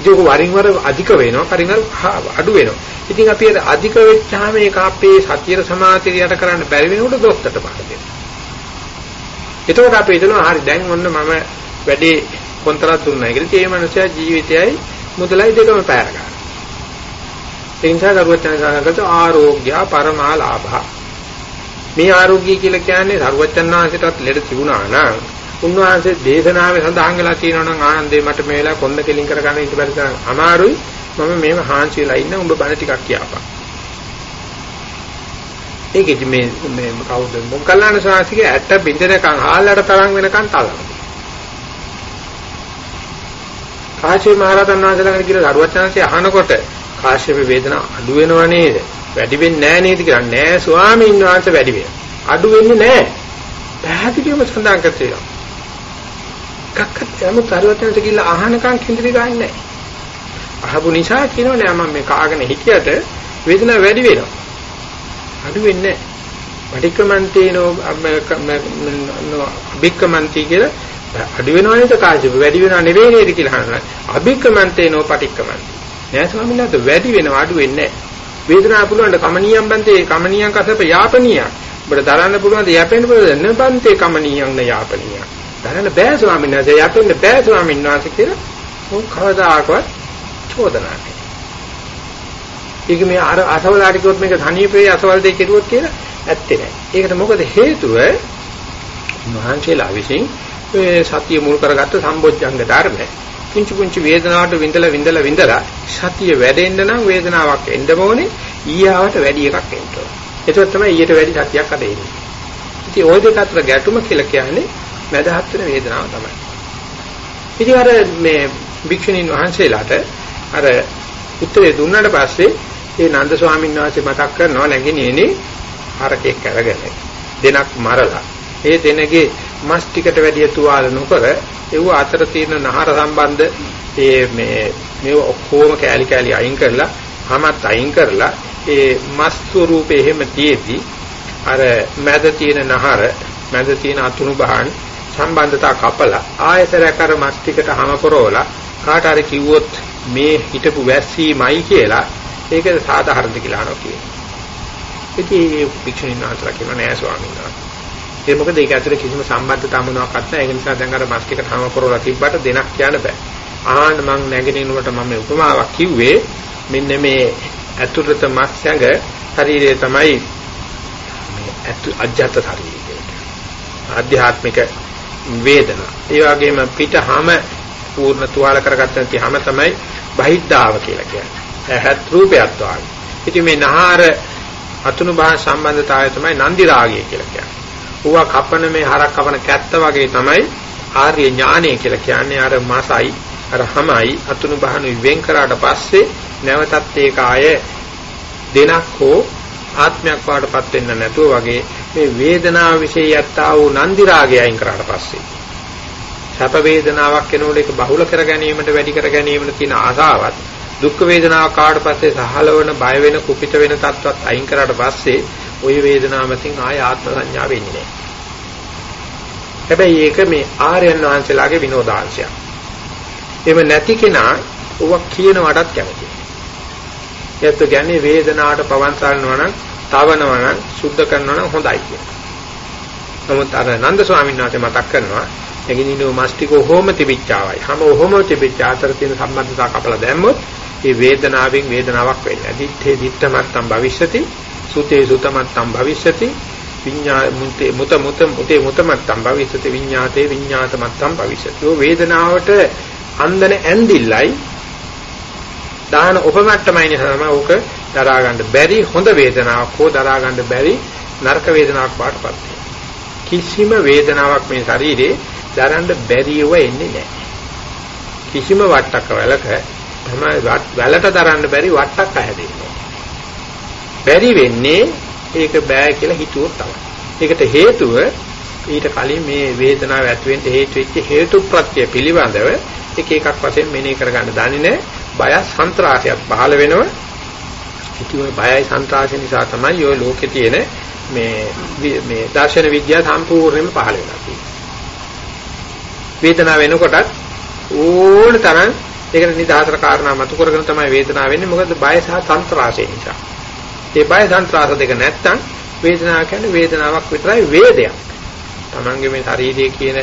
ඒක වරින් වර අධික වෙනවා වරින් වර අඩු වෙනවා. ඉතින් අපි අධික වෙච්චාම ඒක අපේ සතියේ සමාධිය යට කරන්න බැරි වෙනකොට දොස්තරට පාඩ දෙනවා. එතකොට අපි හිතනවා හරි දැන් ඔන්න මම වැඩේ කොන්තරත් දුන්නා කියලා. ඒ මනුස්සයා ජීවිතයයි මුදලයි දෙකම පැහැර ගන්නවා. ඒ නිසා දරුවචන සාකච්ඡා ආරෝග්‍ය පරමාලාභ. මේ ආරෝග්‍ය කියලා කියන්නේ සරුවචනාංශයටත් ලෙඩ තිබුණා නම් උන්වහන්සේ දේශනාවේ සඳහන් වෙලා තියෙනවා නම් ආනන්දේ මට මේ වෙලාව කොන්ද කෙලින් කරගන්න ඉඳ බැරි තරම් අමාරුයි මම මේව හාන්සිලා ඉන්න උඹ බණ ටිකක් කියපන්. ඒකෙදි මේ මේ කවුද මොග්ගල්ලාන සාසිකේ ඇට බින්දනකන් හාල්ලට තරම් වෙනකන් තලනවා. කාශ්‍යප මහ රහතන් වහන්සේ ළඟට ගිහලා දරුවචනන්සේ අහනකොට කාශ්‍යප වේදනාව අඩු වෙනව නේද? වැඩි වෙන්නේ නැහැ නේද කියලා නෑ ස්වාමීන් වහන්සේ වැඩි වෙනවා. අඩු වෙන්නේ නෑ. පැහැදිලිවම සඳහන් කරලා කක්කත් යමු දරුවචනන්ට ගිහලා අහනකම් කිඳිරි ගන්න නෑ. අහපු නිසා කියනවා නෑ මම මේ කාගෙන හිටියට වේදනාව වැඩි වෙනවා. අඩු වෙන්නේ නෑ. පටික්කමන්තේනෝ අබික්කමන්ති කියලා අඩු වෙනවනේද කාශ්‍යප වැඩි වෙනව නෙවෙයි නේද කියලා අහනවා. අභික්කමන්තේ නෝ පටික්කමන්තේ. නෑ ස්වාමීන් වහන්සේ වැඩි වෙනව අඩු වෙන්නේ නෑ. වේදනාව පුළුවන් ද කමනියම් බන්තේ කමනියම් කසප යාපනිය. ඔබට දරන්න පුළුවන් ද යැපෙන්න පුළුවන් ද බන්තේ කමනියම් න යාපනිය. දරන්න බෑ ස්වාමීන් වහන්සේ යැපෙන්න බෑ ස්වාමීන් වහන්සේ කියලා මොන් කවදාකවත් චෝදනා කරනවා. ඒක මේ අර අසවලාට කිව්වොත් මේක ධනීපේ අසවල් දෙය කෙරුවොත් කියලා ඇත්තේ නෑ. ඒකට මොකද හේතුව? මහන්සියලා විසින් මේ සතිය මුල් කරගත්ත සම්බොජ්ජංග ධර්ම පුංචි පුංචි වේදනාවට විඳලා විඳලා විඳලා සතිය වැඩෙන්න නම් වේදනාවක් එන්න ඕනේ ඊයාවට වැඩි එකක් එන්න ඕනේ. ඒක තමයි ඊට වැඩි සතියක් අද එන්නේ. ඉතින් ওই දෙක අතර ගැටුම කියලා කියන්නේ මැදහත් වෙන වේදනාව තමයි. ඉතින් අර මේ භික්ෂුණීන් වහන්සේලාට අර උත්තරේ දුන්නාට පස්සේ ඒ නන්ද ස්වාමීන් වහන්සේ මතක් කරනවා නැගිනේනේ හරකෙක් අරගෙන දෙනක් මරලා ඒ දෙනගේ මස් ටිකට වැඩිය තුවාල නොකර ඒව අතර තියෙන නහර සම්බන්ධ ඒ මේ මේ ඔක්කොම කෑලි කෑලි අයින් කරලා හැමත් අයින් කරලා ඒ මස් ස්වරූපේ එහෙම තියේදී අර මැද තියෙන නහර මැද තියෙන අතුණු බහන් සම්බන්ධතා කපලා ආයතරයක් අර මස් ටිකට හැම කරවලා කාට හරි කිව්වොත් මේ හිටපු වැස්සීමයි කියලා ඒක සාධාරණද කියලා අහනවා කියන්නේ. ඉතින් මේ භික්ෂුණීන් වහන්සේලා කියනවා නෑ ස්වාමීන් වහන්සේ. ඒ මොකද ඒක ඇතුලේ කිසිම සම්බන්ධතාවක් මොනවාක්වත් නැහැ. ඒක නිසා දැන් අර මස් ටික තම කරවලා තිබ්බට දෙනක් කියන්න බෑ. ආහන්න මං නැගිනිනුවට මම උපමාවක් කිව්වේ මෙන්න මේ ඇතුළත මස් සැඟ ශරීරය තමයි මේ අජ්ජත් ශරීරය කියන්නේ. ආධ්‍යාත්මික වේදනා. ඒ වගේම පිටහම පූර්ණ තුවාල කරගත්ත නැති හැම තමයි බහිද්ධාව කියලා කියන්නේ. ඇහත් රූපයත් වාගේ. ඉතින් මේ නහර අතුණු බහ සම්බන්ධතාවය තමයි නන්දි රාගය කියලා කියන්නේ. ඌවා කපන මේ හරක් කපන කැත්ත වගේ තමයි ආර්ය ඥානය කියලා කියන්නේ. අර මාසයි අර හැමයි අතුණු බහනු වෙන් කරාට පස්සේ නැවතත් ඒක ආය දෙනක් හෝ ආත්මයක් වාටපත් වෙන්න නැතුව වගේ මේ වේදනාව વિશે යත්තා වූ නන්දි රාගය අයින් කරාට පස්සේ. සැප වේදනාවක් එනකොට ඒක බහුල කර ගැනීමට වැඩි කර ගැනීමට තියෙන ආසාවත් දුක් වේදනාවක් කාට පස්සේ සහලවන බය වෙන කුපිත වෙන තත්ත්වත් අයින් කරාට පස්සේ ওই වේදනාව මතින් ආය ආත්ම සංඥා වෙන්නේ නැහැ. හැබැයි ඒක මේ ආර්යයන් වහන්සේලාගේ විනෝදාංශයක්. එහෙම නැති කෙනා ඔවක් කියන වඩත් කැමතියි. ඒත් කියන්නේ වේදනාවට පවන් සාරනවා නම්, තවනවා නම්, සුද්ධ කරනවා නම් හොඳයි කියලා. නමුත් අර නන්ද ස්වාමීන් වහන්සේ මතක් කරනවා එගිනිනෝ මස්ටිකෝ හෝම තිබිච්චාවයි. හැම හෝම තිබිච්ච අතර තියෙන සම්බන්ධතාව කපලා දැම්මොත් මේ වේදනාවෙන් වේදනාවක් වෙන්නේ. දිත්තේ දිත්තමත්තම් භවිෂති සුතේ සුතමත්තම් භවිෂති විඤ්ඤා මුතේ මුත මුත මුතේ මුතමත්තම් භවිෂති විඤ්ඤාතේ විඤ්ඤාතමත්තම් භවිෂති. ඔය වේදනාවට අන්දන ඇඳිල්ලයි දාන උපමට්ටමයිනේ තමයි ඕක දරා ගන්න බැරි හොඳ වේදනාවක් හෝ දරා ගන්න බැරි නරක වේදනාවක් පාටපත් කිසිම වේදනාවක් මේ ශරීරේ දරන්න බැරිව එන්නේ නැහැ. කිසිම වට්ටක වලක තමයි වැලට දරන්න බැරි වට්ටක් හැදෙන්නේ. බැරි වෙන්නේ ඒක බෑ කියලා හිතුවොත් තමයි. ඒකට හේතුව ඊට කලින් මේ වේදනාව ඇති වෙන්න හේතු වෙච්ච හේතු ප්‍රත්‍ය පිළිබඳව එක එකක් වශයෙන් මෙනෙහි කරගන්න දන්නේ නැහැ. බය සන්ත්‍රාසයක් පහළ වෙනවා. ඉතින් ওই බයයි සන්ත්‍රාසය නිසා තමයි ওই ලෝකේ තියෙන මේ මේ දර්ශන විද්‍යාව සම්පූර්ණයෙන්ම පහළ වෙලා තියෙන්නේ. වේදනාව වෙනකොටත් ඕන තරම් ඒකට නිදහසට කාරණා මතු කරගෙන තමයි වේදනාව වෙන්නේ. මොකද බය සහ සන්ත්‍රාසය නිසා. ඒ බය සන්ත්‍රාස දෙක නැත්තම් වේදනාව කියන්නේ වේදනාවක් විතරයි වේදයක්. Tamange මේ ශරීරයේ කියන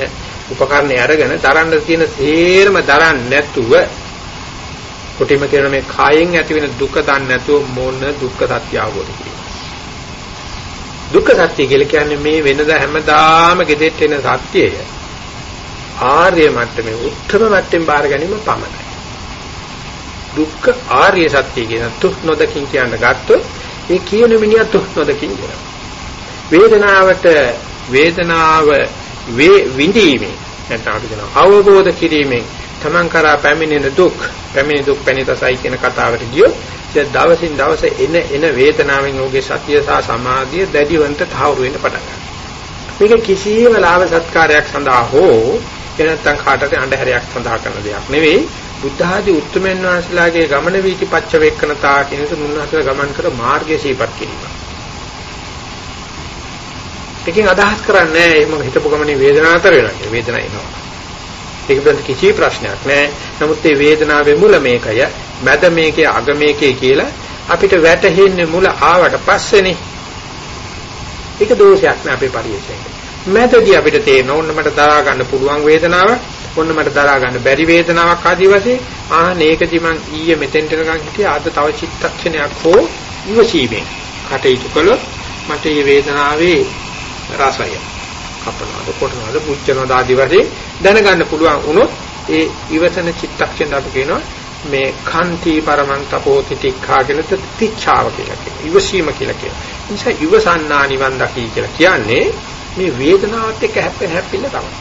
උපකරණය අරගෙන දරන්න තියෙන සේරම දරන්නේ නැතුව කොටිම කියන මේ කායෙන් ඇති වෙන දුක දන්නේ නැතුව මොන දුක්ඛ සත්‍ය අවබෝධ කිරීම. දුක්ඛ සත්‍ය කියලා කියන්නේ මේ වෙනදා හැමදාම gedette එන සත්‍යය. ආර්ය මට්ටමේ උත්තර මට්ටෙන් බාර ගැනීම පමණයි. දුක්ඛ ආර්ය සත්‍ය කියන තුක් නොදකින් කියන ගත්තොත් ඒ කියන මිනිහා තුක් නොදකින් කියනවා. වේදනාවට වේදනාව විඳීමේ නැත්නම් අපි කියනවා අවබෝධ කිරීමෙන් තමන් කරා පැමිණෙන දුක් පැමිණි දුක් පැනිතසයි කියන කතාවට ගියොත් ඒ දවසින් දවස එන එන වේදනාවෙන් ඔහුගේ සතිය සහ සමාධිය දැඩිවන්ත තහවුරු වෙන්න පටන් ගන්නවා. මේක කිසියම් ලාභ සත්කාරයක් සඳහා හෝ එනත්තම් කාටද අඳුරයක් සඳහා කරන දෙයක් නෙවෙයි බුද්ධ ආදී උත්තරමයන් වහන්සේලාගේ ගමන වීති පච්ච වේක්කනතා කියන එක මුන්නහතර ගමන් කර මාර්ගයේ සීපත් කිරීම. එකකින් අදහස් කරන්නේ එහෙම හිතපු ගමනේ වේදනාව අතර වෙනවා. වේදනාව එනවා. ඒක පිළිබඳ කිසි ප්‍රශ්නයක් නැහැ. නමුත් මේ වේදනාවේ මුල මේකය, මැද මේකේ, අග මේකේ කියලා අපිට වැටහෙන්නේ මුල ආවට පස්සේනේ. ඒක දෝෂයක් නෑ අපේ පරිශ්‍රයෙන්. මැදදී අපිට තේරෙන ඕන්න මට දරා ගන්න පුළුවන් වේදනාවක්, ඕන්න මට දරා ගන්න බැරි වේදනාවක් ආදී වශයෙන් ආ මේකදී මං ඊයේ මෙතෙන්ට නිකන් හිටියා අද තව චිත්තක්ෂණයක් හෝ ඉවසීමෙන් කටයුතු කළොත් මට මේ වේදනාවේ රසය කපනවාද කොටනවාද පුච්චනවාද ආදී වශයෙන් දැනගන්න පුළුවන් වුණොත් ඒ ඉවසන චිත්තක්ෂණ අපි කියනවා මේ කාන්ති පරමං තපෝති තික්ඛා කියලා තිච්ඡාව කියලා කියනවා. ඉවසීම කියලා කියනවා. ඒ නිසා ඉවසන්නා නිවන් දකි කියලා කියන්නේ මේ වේදනාවත් එක්ක හැප්පෙන හැප්පිල්ල තමයි.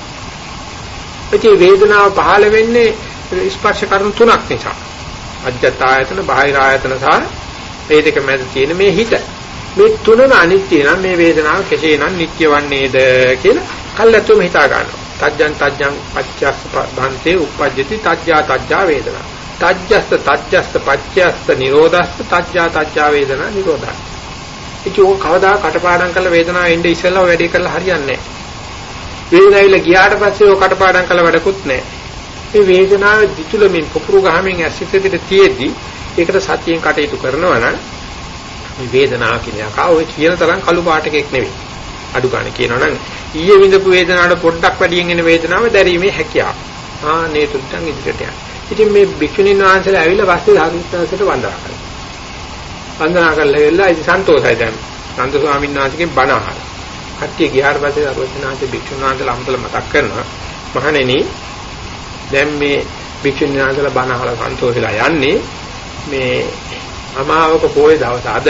ඒ වේදනාව පහළ වෙන්නේ ස්පර්ශ කරුණු තුනක් නිසා. අජ්ජත් ආයතන, බාහිර ආයතන සහ මේ දෙක මැද තියෙන මේ හිත. මේ තුනම අනිත්‍ය නම් මේ වේදනාව කෙසේනම් නිට්ටය වන්නේද කියලා කල්ැතුම හිතා ගන්නවා. තජ්ජං තජ්ජං පච්චස්ස බන්තේ uppajjati තජ්ජා තජ්ජා වේදනා. තජ්ජස්ස තජ්ජස්ස පච්චස්ස නිරෝධස්ස තජ්ජා තජ්ජා වේදනා නිරෝධා. ඒක ඕක කවදා කටපාඩම් කරලා වේදනාව එන්නේ ඉස්සෙල්ලා වැඩි කරලා හරියන්නේ නැහැ. වේදනාවිල ගියාට පස්සේ ඕක කටපාඩම් කරලා වැඩකුත් නැහැ. මේ වේදනාව දිතුලමින් පුපුරු ගහමින් ඇසිතෙදිට තියෙද්දි ඒකට සතියෙන් කටයුතු කරනවා නම් මේ වේදනාව කියන එක ඔය කියන තරම් කළු පාටකෙක් නෙවෙයි. අඩු ගන්න කියනවනම් ඊයේ විඳපු වේදනාවට පොඩ්ඩක් වැඩියෙන් එන වේදනාව දැරීමේ හැකියාව. ආ නේ තුත්තන් ඉදිරියට යන. ඉතින් මේ භික්ෂුණීන් වහන්සේලා ඇවිල්ලා පස්සේ ධර්මස්ථානයට වන්දනා කරනවා. වන්දනා කරලා එල්ලා ඉතින් සන්තෝෂයි දැන්. නන්ද ස්වාමීන් වහන්සේගෙන් බණ අහලා. කට්ටිය ගියාට පස්සේ ධර්මස්ථානයේ භික්ෂුණීන් වහන්සේලා අමතල මතක් කරනවා. මහණෙනි දැන් මේ භික්ෂුණීන් වහන්සේලා බණ අහලා සන්තෝෂලා යන්නේ මේ අමාවක පොයේ දවස අද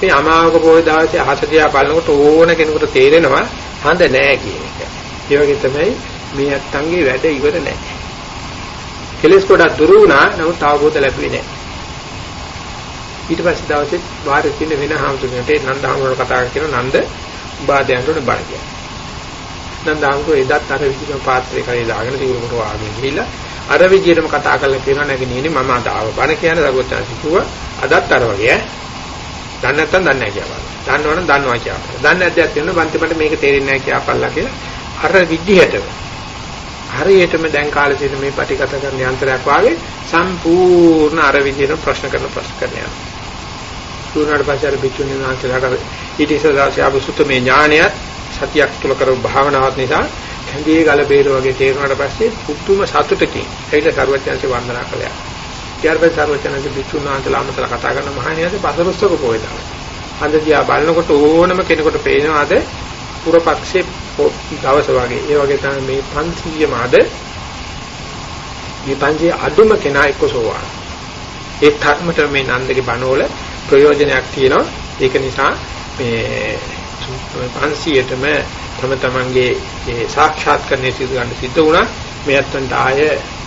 මේ අමාවක පොයේ දවසේ අහස දිහා බලනකොට ඕන කෙනෙකුට තේරෙනවා හඳ නෑ කියන එක. ඒ වගේ තමයි මේ අත්තන්ගේ වැඩ ඉවර නෑ. කෙලස් කොට දුරු වුණා නමුත් අවබෝධ ලැබුවේ නෑ. ඊට පස්සේ දවසේ වාරේ තියෙන වෙන හාමුදුරන්ට නන්දහාමුදුරන් කතා කරන නන්ද බාධයන්ට උඩ බණ කියනවා. නන්දහාමුදුර එදත් අර විදිහම පාත්‍රේ කරේ දාගෙන තිබුණකොට වාගේ ගිහිල්ලා අර විදිහටම කතා කරලා කියනවා නැගිනිනේ මම අද ආව බණ කියන දරුවචාන් කිව්වා අදත් අර වගේ ඈ දන්නේ නැත්නම් දන්නේ නැහැ කියලා. දන්නවනම් දන්නවා කියලා. දන්නේ නැද්දක් තියෙනවා බන්තිමට මේක තේරෙන්නේ නැහැ කියලාපල්ලා කියලා අර විදිහටම හරියටම දැන් කාලේ තියෙන මේ පටිගත කරන යන්ත්‍රයක් වාගේ සම්පූර්ණ අර විදිහට ප්‍රශ්න කරන ප්‍රශ්න කරන යනවා. සූර්ණාට පස්සේ අර බිචුන්නේ නාන්තලාට ඊට ඉස්සෙල්ලා ආපු සුත්තමේ ඥානයත් සතියක් තුල කරපු භාවනාවක් නිසා හැඳේ ගල බේර වගේ තේරුණාට පස්සේ පුදුම සතුටකින් ඇවිල්ලා සරුවචනන්සේ වන්දනා කළා. ඊට පස්සේ සරුවචනන්සේ බිචුනාන්තලා අමතලා කතා කරන මහණියද පසරොස්සක පොයදා. අද දිහා බලනකොට ඕනම කෙනෙකුට පේනවාද පුරපක්ෂේ දවස වගේ. ඒ වගේ තමයි මේ 500 මාද මේ පන්සිය අඩුම කෙනා එක්ක සෝවාන්. ඒ ධර්මත මේ නන්දගේ බණවල ප්‍රයෝජනයක් තියෙනවා. ඒක නිසා මේ 500ටම තම තමන්ගේ ඒ සාක්ෂාත්කරණය සිදු ගන්න සිද්ධ වුණා. මේ අත්තන්ට ආය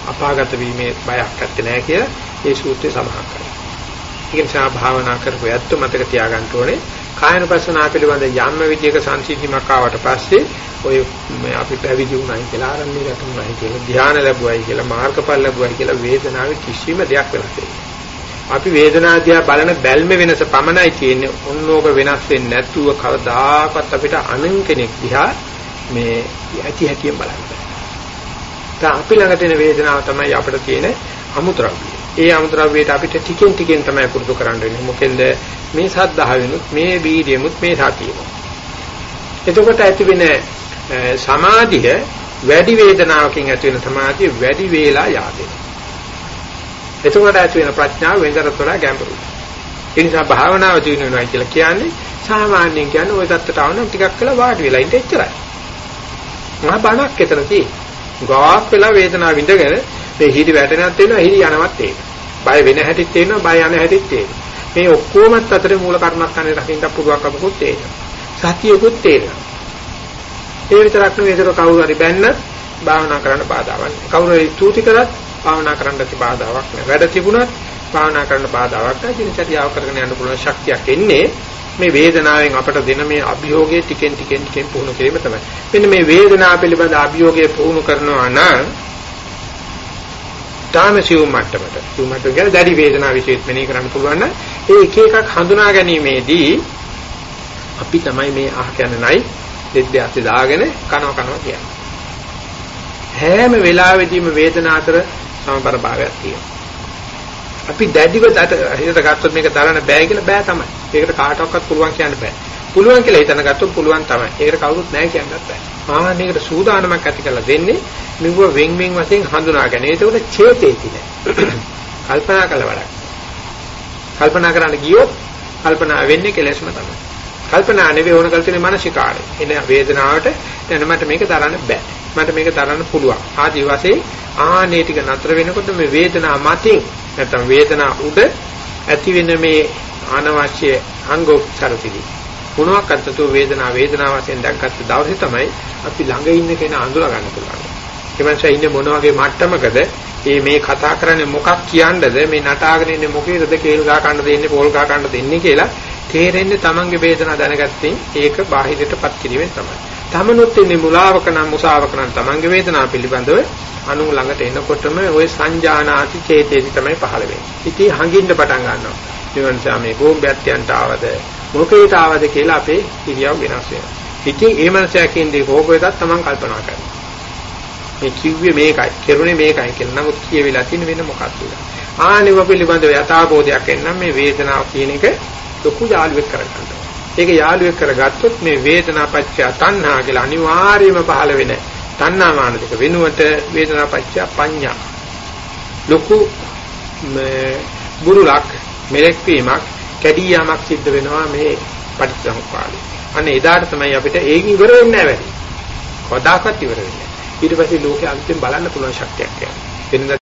අපාගත වීමේ බයක් නැත්තේ නෑ කියලා ඒ සූත්‍රය සඳහන් කරනවා. ඒ නිසා භාවනා කරපු ඇත්ත මතක තියාගන්න ඕනේ. කායනපසනාව පිළිබඳ යම් විදියක සංසිද්ධිමක් ආවට පස්සේ ඔය අපි පැවිදි වුණායි කියලා ආරම්භය ගතුනායි කියලා ධ්‍යාන ලැබුවයි කියලා මාර්ගඵල ලැබුවයි කියලා වේදනාවේ කිසිම දෙයක් වෙනස් වෙන්නේ අපි වේදනාදියා බලන බැල්ම වෙනස පමණයි තියෙන්නේ. ඔන්නෝක වෙනස් වෙන්නේ නැතුව කවදාකවත් අපිට අනන් කෙනෙක් දිහා මේ ඇති හැටියෙන් බලන්න බෑ. දැන් අපි ළඟ තියෙන වේදනාව තමයි අපිට තියෙන අමුද්‍රව්‍ය. ඒ අමුද්‍රව්‍යයට අපිට ටිකෙන් ටිකෙන් තමයි පුරුදු කරන්න වෙන්නේ. මොකෙන්ද මේ සද්ධාවෙනුත් මේ බීඩියමුත් මේ සතියෙමුත්. එතකොට ඇති වෙන සමාධිය වැඩි වේදනාවකින් ඇති වෙන සමාධිය වැඩි වේලා yaadෙනවා. එතකොට ඇති වෙන ප්‍රඥාව වෙනතරට වඩා ගැඹුරුයි. ඒ නිසා භාවනාව දිනු වෙනවා කියලා කියන්නේ සාමාන්‍යයෙන් කියන්නේ ওই தත්තට આવන ටිකක් කළා වාඩි වෙලා ඉඳ එච්චරයි. මහා බණක් එතන තියෙන්නේ. ගාක් වෙලා වේදනාව විඳගෙන මේ හිරි වැටෙනත් වෙනවා හිරි යනවත් ඒක. බය වෙන හැටිත් තියෙනවා බය යන හැටිත් තියෙනවා. මේ ඔක්කොමත් අතරේ මූල කර්මස්ථානේ රකින්න පුළුවන් කමකුත් තියෙනවා. සතියකුත් තියෙනවා. ඒ විතරක් නෙවෙයි ඒක කවුරු හරි බැන්න භාවනා කරන්න බාධා වන්නේ. කවුරු හරි ස්තුති කරත් භාවනා කරන්න ති බාධාවක් නෑ. වැඩ තිබුණත් භාවනා කරන්න බාධාවක් නෑ. දිනචරියාව කරගෙන යන්න පුළුවන් ශක්තියක් එන්නේ මේ වේදනාවෙන් අපට දෙන මේ අභියෝගයේ ටිකෙන් ටිකෙන් ටිකෙන් පුහුණු කිරීම තමයි. මෙන්න මේ වේදනාව පිළිබඳ අභියෝගයේ පුහුණු කරනවා නම් තාමසියු මට්ටමට. සියු මට්ටම කියන්නේ දැඩි වේදනාව විශේෂ මෙනෙහි කරන්න පුළුවන් නම් ඒ එක එකක් හඳුනා ගැනීමේදී අපි තමයි මේ අහ කියන්නේ නයි දෙද්ද ඇස්සේ දාගෙන කනවා කනවා කියන්නේ. හැම වෙලාවෙදීම වේදනාව අතර සමබර භාවයක් තියෙනවා. අපි දැඩිව හිතට ගත්තොත් මේක දරන්න බෑ කියලා බෑ තමයි. ඒකට කාටවත් පුළුවන් කියන්න බෑ. පුළුවන් කියලා හිතන ගත්තොත් පුළුවන් තමයි. ඒකට කවුරුත් නැහැ කියන්නත් බෑ. ආන්නයකට සූදානමක් ඇති කරලා දෙන්නේ මෙව වෙන් වෙන් වශයෙන් හඳුනාගෙන. ඒකට චේතේති නෑ. කල්පනා කළ වැඩක්. කල්පනා කරන්න ගියොත් කල්පනා වෙන්නේ කෙලෙස්ම තමයි. කල්පනා නෙවෙයි ඕන කල්පනේ මානසිකාරය. එන වේදනාවට දැන් මට මේක දරන්න බෑ. මට මේක දරන්න පුළුවන්. ආදි වශයෙන් ආනේ ටික නතර වෙනකොට මේ වේදනාව මතින් නැත්නම් වේදනාව උඩ ඇති වෙන මේ අනවශ්‍ය අංගෝපචරතිලි මොනවාක් අත්තතු වේදනාව වේදනාව වශයෙන් දැක්ගත්ත දවසේ තමයි අපි ළඟ ඉන්න කෙනා අඳුර ගන්න පුළුවන්. එමන්සා ඉන්නේ මොන වගේ මට්ටමකද මේ මේ කතා කරන්නේ මොකක් කියන්නද මේ නටාගෙන ඉන්නේ මොකේද කේල් ගහ කන්න දෙන්නේ පොල් ගහ කන්න දෙන්නේ කියලා තේරෙන්නේ Tamange වේදනාව දැනගත්තෙන් ඒක බාහිරටපත් කිරීමෙන් තමයි. තමනුත් ඉන්නේ මුලාවක නම් මුසාවක නම් Tamange වේදනාව පිළිබඳව අනු ළඟට එනකොටම ওই සංජානාති චේතේති තමයි පහළ වෙන්නේ. ඉතින් හංගින්න පටන් ගන්නවා. ඒ නිසා මේ බෝම්බයන්ට ආවද මොකේට ආවද කියලා අපේ ඉරියව් වෙනස් වෙනවා. ඉතින් ඒ මනසයා කියන්නේ කෝකෙටත් Taman කල්පනා කරනවා. මේ කිව්වේ මේකයි, කෙරුණේ මේකයි කියලා. නමුත් කියවිලා තියෙන වෙන මොකක්ද කියලා. ආනිව පිළිබඳව යථාබෝධයක් එන්නම් මේ වේදනාව කියන එක ලොකු යාළුවෙක් කරගන්න. ඒක යාළුවෙක් කරගත්තොත් මේ වේදනාපච්චය තණ්හා කියලා අනිවාර්යයෙන්ම පහළ වෙන තණ්හා මානසික වෙනුවට වේදනාපච්චය පඤ්ඤා. ලොකු බුරුලක් මෙලෙක් වීමක් කැඩී යාමක් සිද්ධ වෙනවා මේ පටිච්චසමුප්පාදේ. අන්න එදාට තමයි අපිට ඒක ඉවර වෙන්නේ නැහැ වැඩි. කවදාකවත් ඉවර වෙන්නේ නැහැ. ඊට පස්සේ ලෝකයේ අන්තිම බලන්න පුළුවන් ශක්තියක් එනවා.